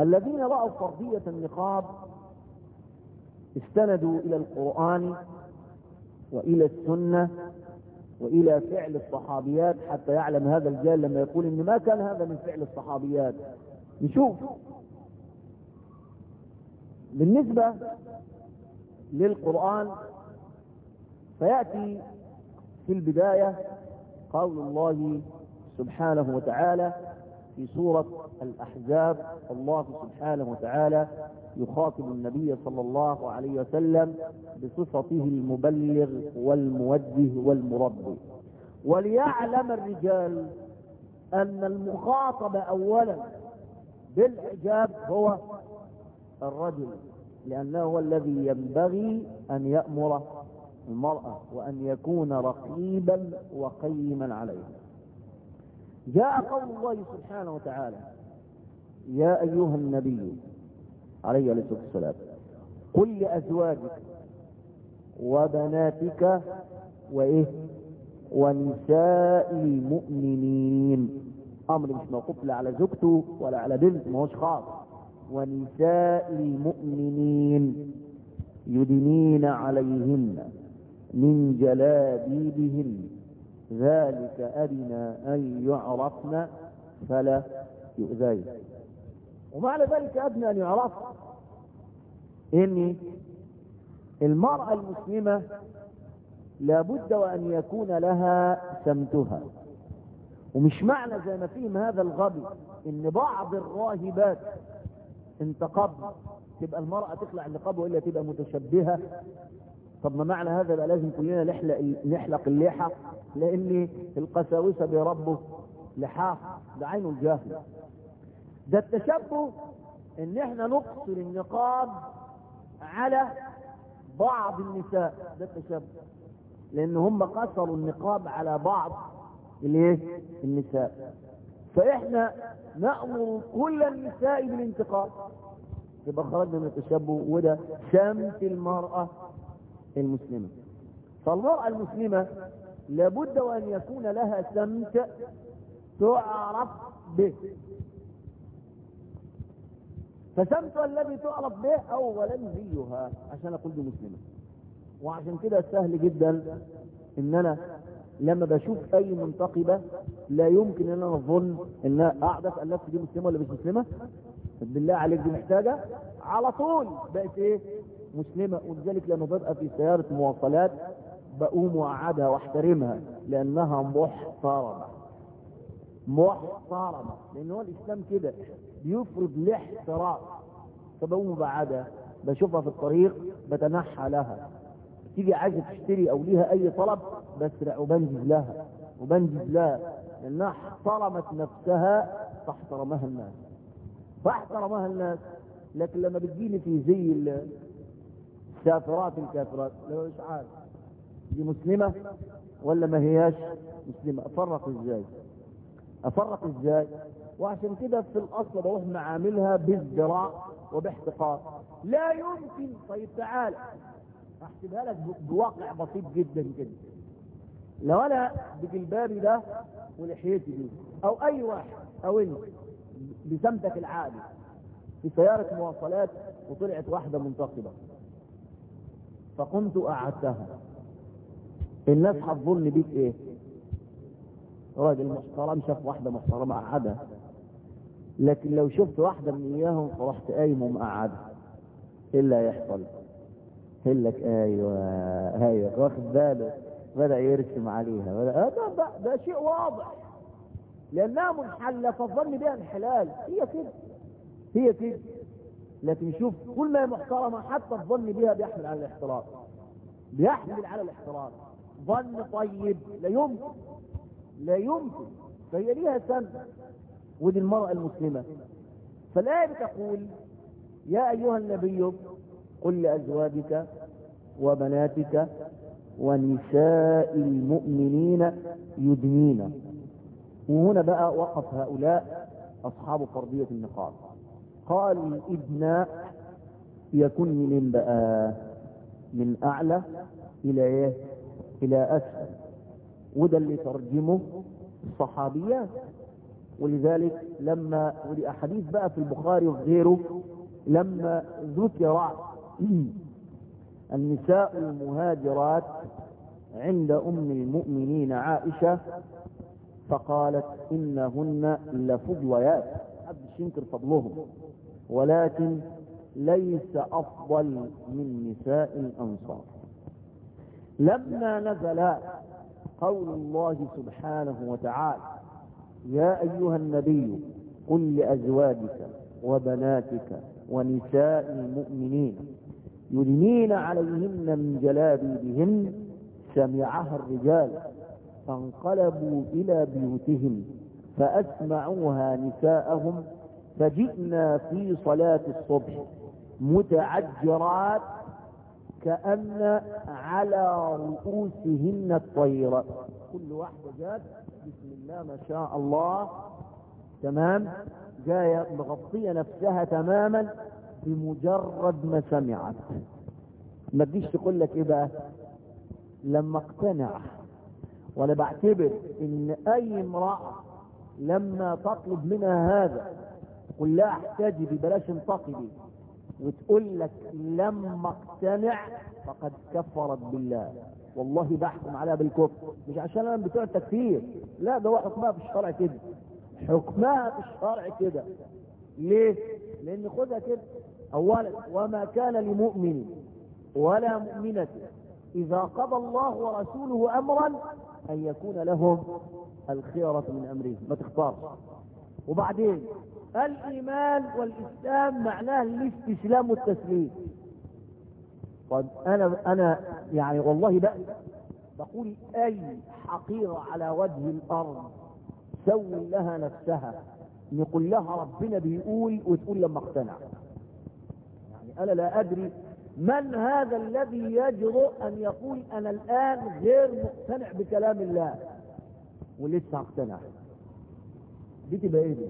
الذين رأوا فرضية النقاب استندوا إلى القرآن وإلى السنة وإلى فعل الصحابيات حتى يعلم هذا الجال لما يقول إن ما كان هذا من فعل الصحابيات. نشوف. بالنسبة للقرآن فيأتي في البداية قول الله سبحانه وتعالى في سورة الأحزاب. الله سبحانه وتعالى يخاطب النبي صلى الله عليه وسلم بصفته المبلغ والموجه والمربي. وليعلم الرجال أن المخاطب أولا بالحجاب هو الرجل لأنه هو الذي ينبغي أن يأمر المرأة وأن يكون رقيبا وقيما عليها. جاء قول الله سبحانه وتعالى يا أيها النبي عليه الصلاة والسلام. قل لأزواجك وبناتك وإيه؟ ونساء المؤمنين. أمر مش موقوف لا على زوجته ولا على بنت ما هوش خاص ونساء المؤمنين يدنين عليهن من جلابيبهن. ذلك أدنى أن يعرفن فلا يؤذين. ومعنى ذلك أدنى أن يعرف إن المرأة المسلمة لابد وأن يكون لها سمتها. ومش معنى زي ما فيهم هذا الغبي إن بعض الراهبات انتقب تبقى المرأة تخلع النقاب وإلا تبقى متشبهة. طب ما معنى هذا؟ بقى لازم كلنا نحلق نحلق اللحى لأن القساوسة بيربوا لحاف ده عينه الجاهل. ده التشبه ان إحنا نقصر النقاب على بعض النساء. ده التشبه. لأن هم قصروا النقاب على بعض الايه؟ النساء. فاحنا نأمر كل النساء بالانتقاب يبقى خرجنا من التشبه وده سمت المرأة المسلمة. فالمرأة المسلمة لابد وأن يكون لها سمت تعرف به. فسمت الذي تعرف به أولا زيها. عشان أقول دي مسلمة. وعشان كده سهل جدا إن أنا لما بشوف أي منتقبة لا يمكن أن أنا أظن إن أعرف أن نفسي دي مسلمة ولا مش مسلمة. بالله عليك دي محتاجة. على طول بقت إيه؟ مسلمة. ولذلك لما ببقى في سيارة مواصلات بقوم وأقعدها وأحترمها لأنها محترمة. محترمة. لأن هو الإسلام كده. بيفرض الاحترام فبقوم مبعدة بشوفها في الطريق بتنحى لها. تيجي عايزة تشتري أو ليها أي طلب بسرع وبنجز لها. وبنجز لها. لأنها احترمت نفسها فاحترمها الناس. فاحترمها الناس. لكن لما بتجيني في زي السافرات الكافرات لو مش عارف دي مسلمة ولا ما هياش مسلمة؟ أفرق إزاي؟ أفرق إزاي؟ وعشان كده في الأصل بروح معاملها بازدراء وباحتقار. لا يمكن طيب تعال أحسبها لك بواقع بسيط جدا جدا. لو أنا بجلبابي ده ولحيتي دي أو أي واحد أو أنت بسمتك العادي في سيارة مواصلات وطلعت واحدة منتقبة فقمت قعدتها الناس هتظن بيك إيه؟ راجل محترم شاف واحدة محترمة قعدها. لكن لو شفت واحدة من إياهم فرحت قايم ومقعدها إيه اللي هيحصل يقول لك أيوه أيوه. واخد باله. بدأ يرسم عليها. بدأ ده, ده, ده شيء واضح. لأنها منحلة فالظن بها انحلال. هي كده. هي كده. لكن شوف كل ما هي محترمة حتى الظن بها بيحمل على الاحترام بيحمل على الاحترام ظن طيب لا يمكن. لا يمكن. فهي ليها سن ودي المرأة المسلمة. فالآية بتقول يا أيها النبي قل لأزواجك وبناتك ونساء المؤمنين يدنين. وهنا بقى وقف هؤلاء أصحاب فرضية النقاط قالوا الإدناء يكون من بقى من أعلى إلى إيه؟ إلى أسفل. وده اللي ترجمه الصحابيات ولذلك لما ولي أحاديث بقى في البخاري وغيره لما ذكر النساء المهاجرات عند أم المؤمنين عائشة فقالت إنهن لفضليات محدش ينكر فضلهم. ولكن ليس أفضل من نساء الأنصار. لما نزل قول الله سبحانه وتعالى يا أيها النبي قل لأزواجك وبناتك ونساء المؤمنين يدنين عليهن من جلابيبهن سمعها الرجال فانقلبوا إلى بيوتهم فأسمعوها نساءهم فجئنا في صلاة الصبح متعجرات كأن على رؤوسهن الطير. كل واحدة جات بسم الله ما شاء الله. تمام؟ جاية مغطية نفسها تماما بمجرد ما سمعت. ما تجيش تقول لك إيه بقى؟ لما أقتنع. وأنا بعتبر إن أي امرأة لما تطلب منها هذا تقول لها احتجبي بلاش انتقدي وتقول لك لما أقتنع فقد كفرت بالله. والله بحكم عليها بالكفر. مش عشان أنا بتوع التكفير. لا ده هو حكمها في الشرع كده. حكمها في الشرع كده. ليه؟ لأن خدها كده. اولا وما كان لمؤمن ولا مؤمنة إذا قضى الله ورسوله امرا أن يكون لهم الخيرة من امره ما تختارش. وبعدين الإيمان والإسلام معناه الاستسلام والتسليم. طيب أنا أنا يعني والله بقى بقول أي حقيرة على وجه الأرض سوي لها نفسها. نقول لها ربنا بيقول وتقول لما اقتنع. يعني أنا لا أدري من هذا الذي يجرؤ أن يقول أنا الآن غير مقتنع بكلام الله. ولسه اقتنع. دي تبقى إيه دي؟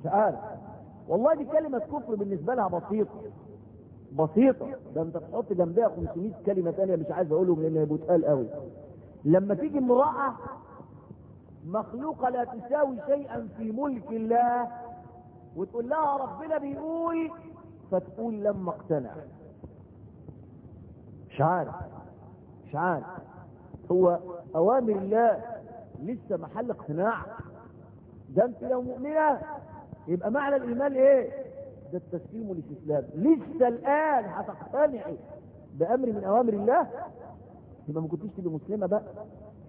مش عارف. والله دي كلمة كفر بالنسبة لها بسيطة. بسيطة. ده انت تحط جنبها 500 كلمة تانية مش عايز أقولهم لأن هيبقوا تقال قوي. لما تيجي امرأة مخلوقة لا تساوي شيئا في ملك الله وتقول لها ربنا بيقول فتقول لما اقتنع. مش عارف. مش عارف. هو أوامر الله لسه محل اقتناع. ده انت لو مؤمنة يبقى معنى الإيمان إيه؟ ده التسليم والاستسلام لسه الآن هتقتنعي بأمر من أوامر الله؟ يبقى ما كنتيش تبقى مسلمة بقى.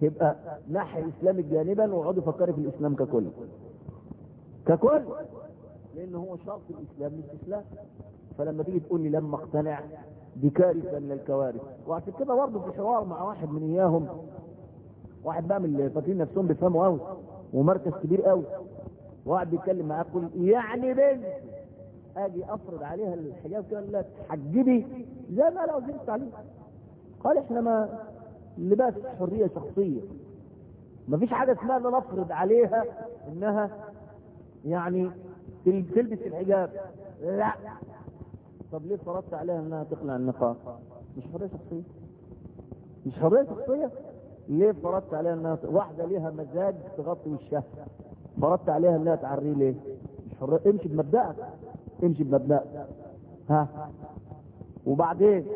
يبقى نحي الإسلام جانبا واقعدي فكري في الإسلام ككل. ككل؟ لأن هو شرط الإسلام مش الإسلام. فلما تيجي تقول لي لما أقتنع دي كارثه من الكوارث وعشان كده برضه في حوار مع واحد من إياهم واحد بقى من اللي فاكرين نفسهم بيفهموا قوي ومركز كبير قوي واحد بيتكلم معاه يقول يعني بنت آجي أفرض عليها الحجاب كده لا تحجبي. زي ما لو زدت عليه قال إحنا ما لباس حرية شخصية. ما فيش حاجة اسمها إن أنا أفرض عليها إنها يعني تل- تلبس الحجاب. لا. طب ليه فرضت عليها إنها تقلع النقاب مش حرية شخصية. مش حرية شخصية؟ ليه فرضت عليها إنها واحدة ليها مزاج تغطي وشها؟ فرضت عليها إنها تعريه ليه؟ مش حرية. امشي بمبدأك. امشي بمبدأك ها؟ وبعدين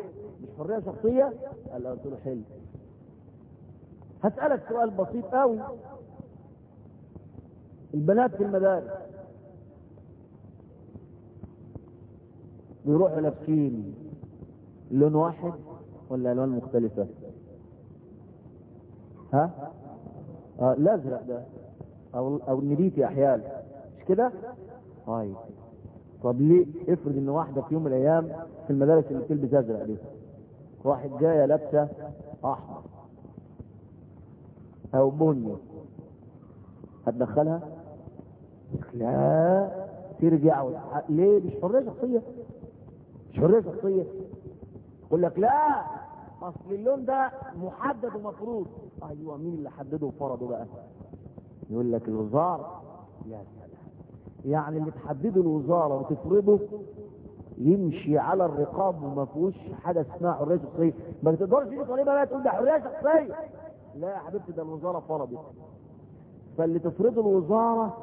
مش حرية شخصية؟ قال له قلت له حلو. هسألك سؤال بسيط قوي البنات في المدارس بيروحوا لابسين لون واحد ولا ألوان مختلفة؟ ها؟ آه الأزرق ده. أو أو النبيتي أحيانا مش كده؟ طيب. طب ليه افرض ان واحدة في يوم من الأيام في المدارس اللي بتلبس ازرق دي واحد جاية لابسة احمر أو بني هتدخلها؟ لا ترجع. ليه؟ مش حرية شخصية. مش حرية شخصية. يقول لك لا اصل اللون ده محدد ومفروض. أيوه مين اللي حدده وفرضه بقى؟ يقول لك الوزارة. يا يعني اللي تحدده الوزارة وتفرضه يمشي على الرقاب وما فيهوش حاجة اسمها حرية شخصية. ما تقدرش تيجي طالبه بقى تقول ده حرية شخصية. لا يا حبيبتي ده الوزارة فرضت. فاللي تفرضه الوزارة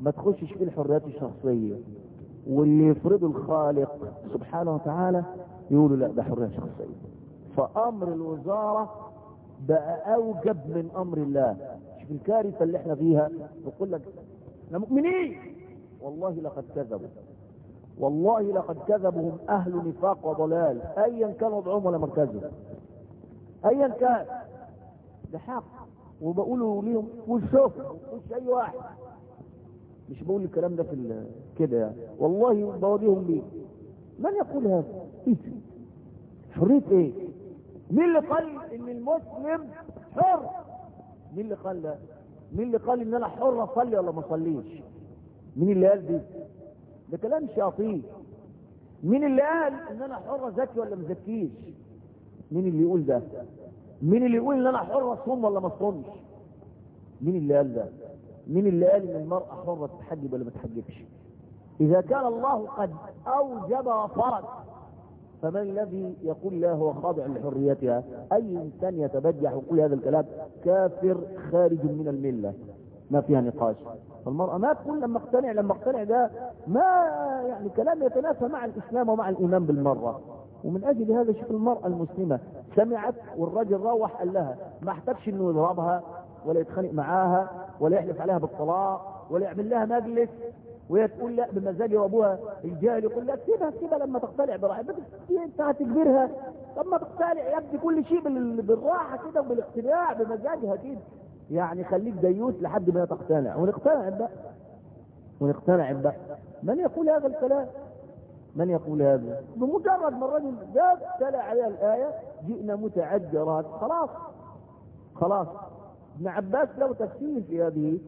ما تخشش فيه الحريات الشخصية. واللي يفرضه الخالق سبحانه وتعالى يقولوا لا ده حرية شخصية. فأمر الوزارة بقى أوجب من أمر الله. شوف الكارثة اللي إحنا فيها. بقول لك إحنا مؤمنين. والله لقد كذبوا. والله لقد كذبهم أهل نفاق وضلال. ايا كان وضعهم ولا مركزهم. ايا كان. ده حق. وبقوله ليهم وشوفوا مش اي واحد. مش بقول الكلام ده في كده يعني. والله بواجههم بيه من يقول هذا؟ إيه؟ حرية إيه؟ مين اللي قال إن المسلم حر؟ مين اللي قال لا؟ مين اللي قال إن أنا حر أصلي ولا ما أصليش؟ مين اللي قال دي؟ ده كلام شياطين مين اللي قال إن أنا حر ازكي ولا ما ازكيش مين اللي يقول ده؟ مين اللي يقول إن أنا حر أصوم ولا ما أصومش؟ مين اللي قال ده؟ مين اللي قال إن المرأة حرة تتحجب ولا ما تتحجبش إذا كان الله قد أوجب وفرض فمن الذي يقول لا هو خاضع لحريتها؟ أي إنسان يتبجح ويقول هذا الكلام كافر خارج من الملة. ما فيها نقاش. فالمرأة ما تقول لما اقتنع لما اقتنع ده ما يعني كلام يتنافى مع الإسلام ومع الإيمان بالمرة. ومن أجل هذا شوف المرأة المسلمة سمعت والراجل روح قال لها ما احتاجش إنه يضربها ولا يتخانق معاها ولا يحلف عليها بالطلاق ولا يعمل لها مجلس وهي تقول لا بمزاجي وأبوها الجاهل يقول لك سيبها سيبها لما تقتنع براحتها بس انت هتجبرها طب ما تقتنع يا ابني كل شيء بال- بالراحة كده وبالاقتناع بمزاجها كده. يعني خليك ديوث لحد ما تقتنع. ونقتنع بقى ونقتنع بقى من يقول هذا الكلام؟ من يقول هذا؟ بمجرد ما الرجل جاب تلا عليها الآية جئنا متعجرات. خلاص. خلاص. ابن عباس له تفسير في هذه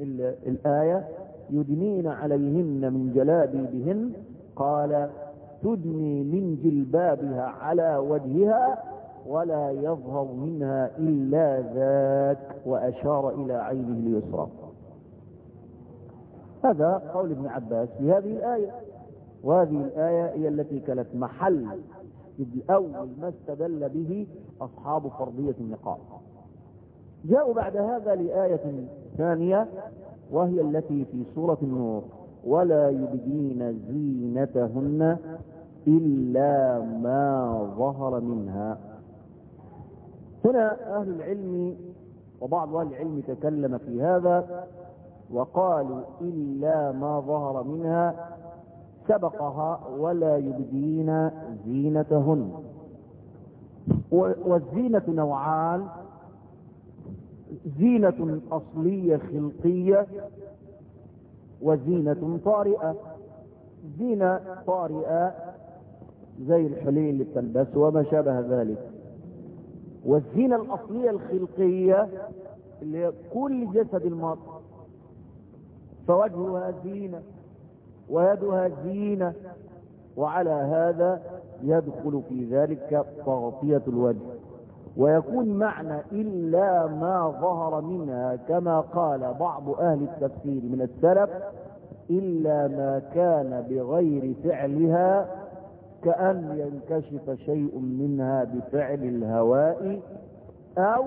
ال- الآية يدنين عليهن من جلابيبهن قال تدني من جلبابها على وجهها ولا يظهر منها إلا ذاك وأشار إلى عينه اليسرى. هذا قول ابن عباس في هذه الآية. وهذه الآية هي التي كانت محل أول ما استدل به أصحاب فرضية النقاب جاءوا بعد هذا لآية ثانية وهي التي في سورة النور. ولا يبدين زينتهن إلا ما ظهر منها. هنا أهل العلم وبعض أهل العلم تكلم في هذا وقالوا إلا ما ظهر منها سبقها ولا يبدين زينتهن. والزينة نوعان. زينة أصلية خلقية وزينة طارئة. زينة طارئة زي الحلي اللي بتلبسه وما شابه ذلك. والزينة الأصلية الخلقية اللي هي كل جسد المرء. فوجهها زينة ويدها زينة وعلى هذا يدخل في ذلك تغطية الوجه. ويكون معنى إلا ما ظهر منها كما قال بعض أهل التفسير من السلف إلا ما كان بغير فعلها كأن ينكشف شيء منها بفعل الهواء أو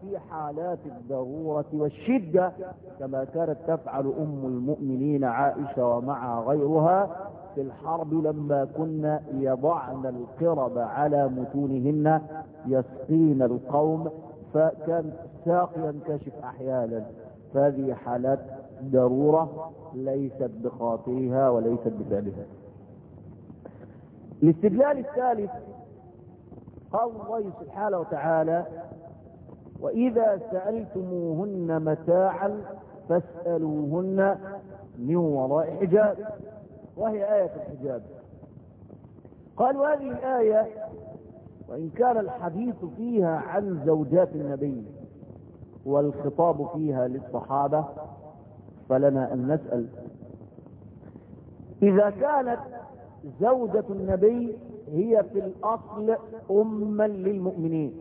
في حالات الضرورة والشدة كما كانت تفعل أم المؤمنين عائشة ومع غيرها في الحرب لما كنا يضعن القرب على متونهن يسقين القوم فكان الساق ينكشف أحيانا. فهذه حالات ضرورة ليست بخاطئها وليست بفعلها. الاستدلال الثالث قال الله سبحانه وتعالى وإذا سألتموهن متاعا فاسألوهن من وراء حجاب وهي آية الحجاب. قالوا هذه الآية وإن كان الحديث فيها عن زوجات النبي والخطاب فيها للصحابة فلنا أن نسأل. إذا كانت زوجة النبي هي في الأصل أما للمؤمنين.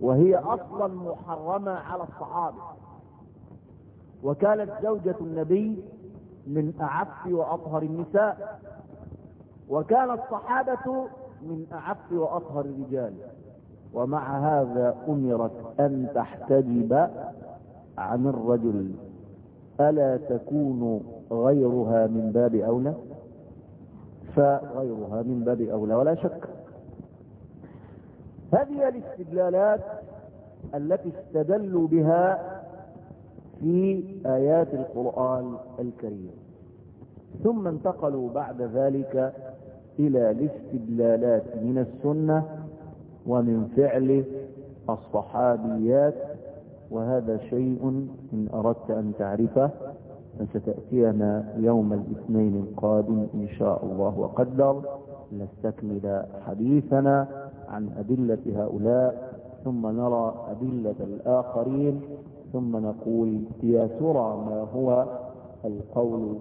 وهي أصلا محرمة على الصحابة. وكانت زوجة النبي من أعف وأطهر النساء. وكان الصحابة من أعف وأطهر الرجال. ومع هذا أمرت أن تحتجب عن الرجل. ألا تكون غيرها من باب أولى؟ فغيرها من باب أولى ولا شك. هذه الاستدلالات التي استدلوا بها في آيات القرآن الكريم. ثم انتقلوا بعد ذلك إلى الاستدلالات من السنة ومن فعل الصحابيات وهذا شيء إن أردت أن تعرفه. فستأتينا يوم الاثنين القادم إن شاء الله وقدر. نستكمل حديثنا عن أدلة هؤلاء ثم نرى أدلة الآخرين ثم نقول يا ترى ما هو القول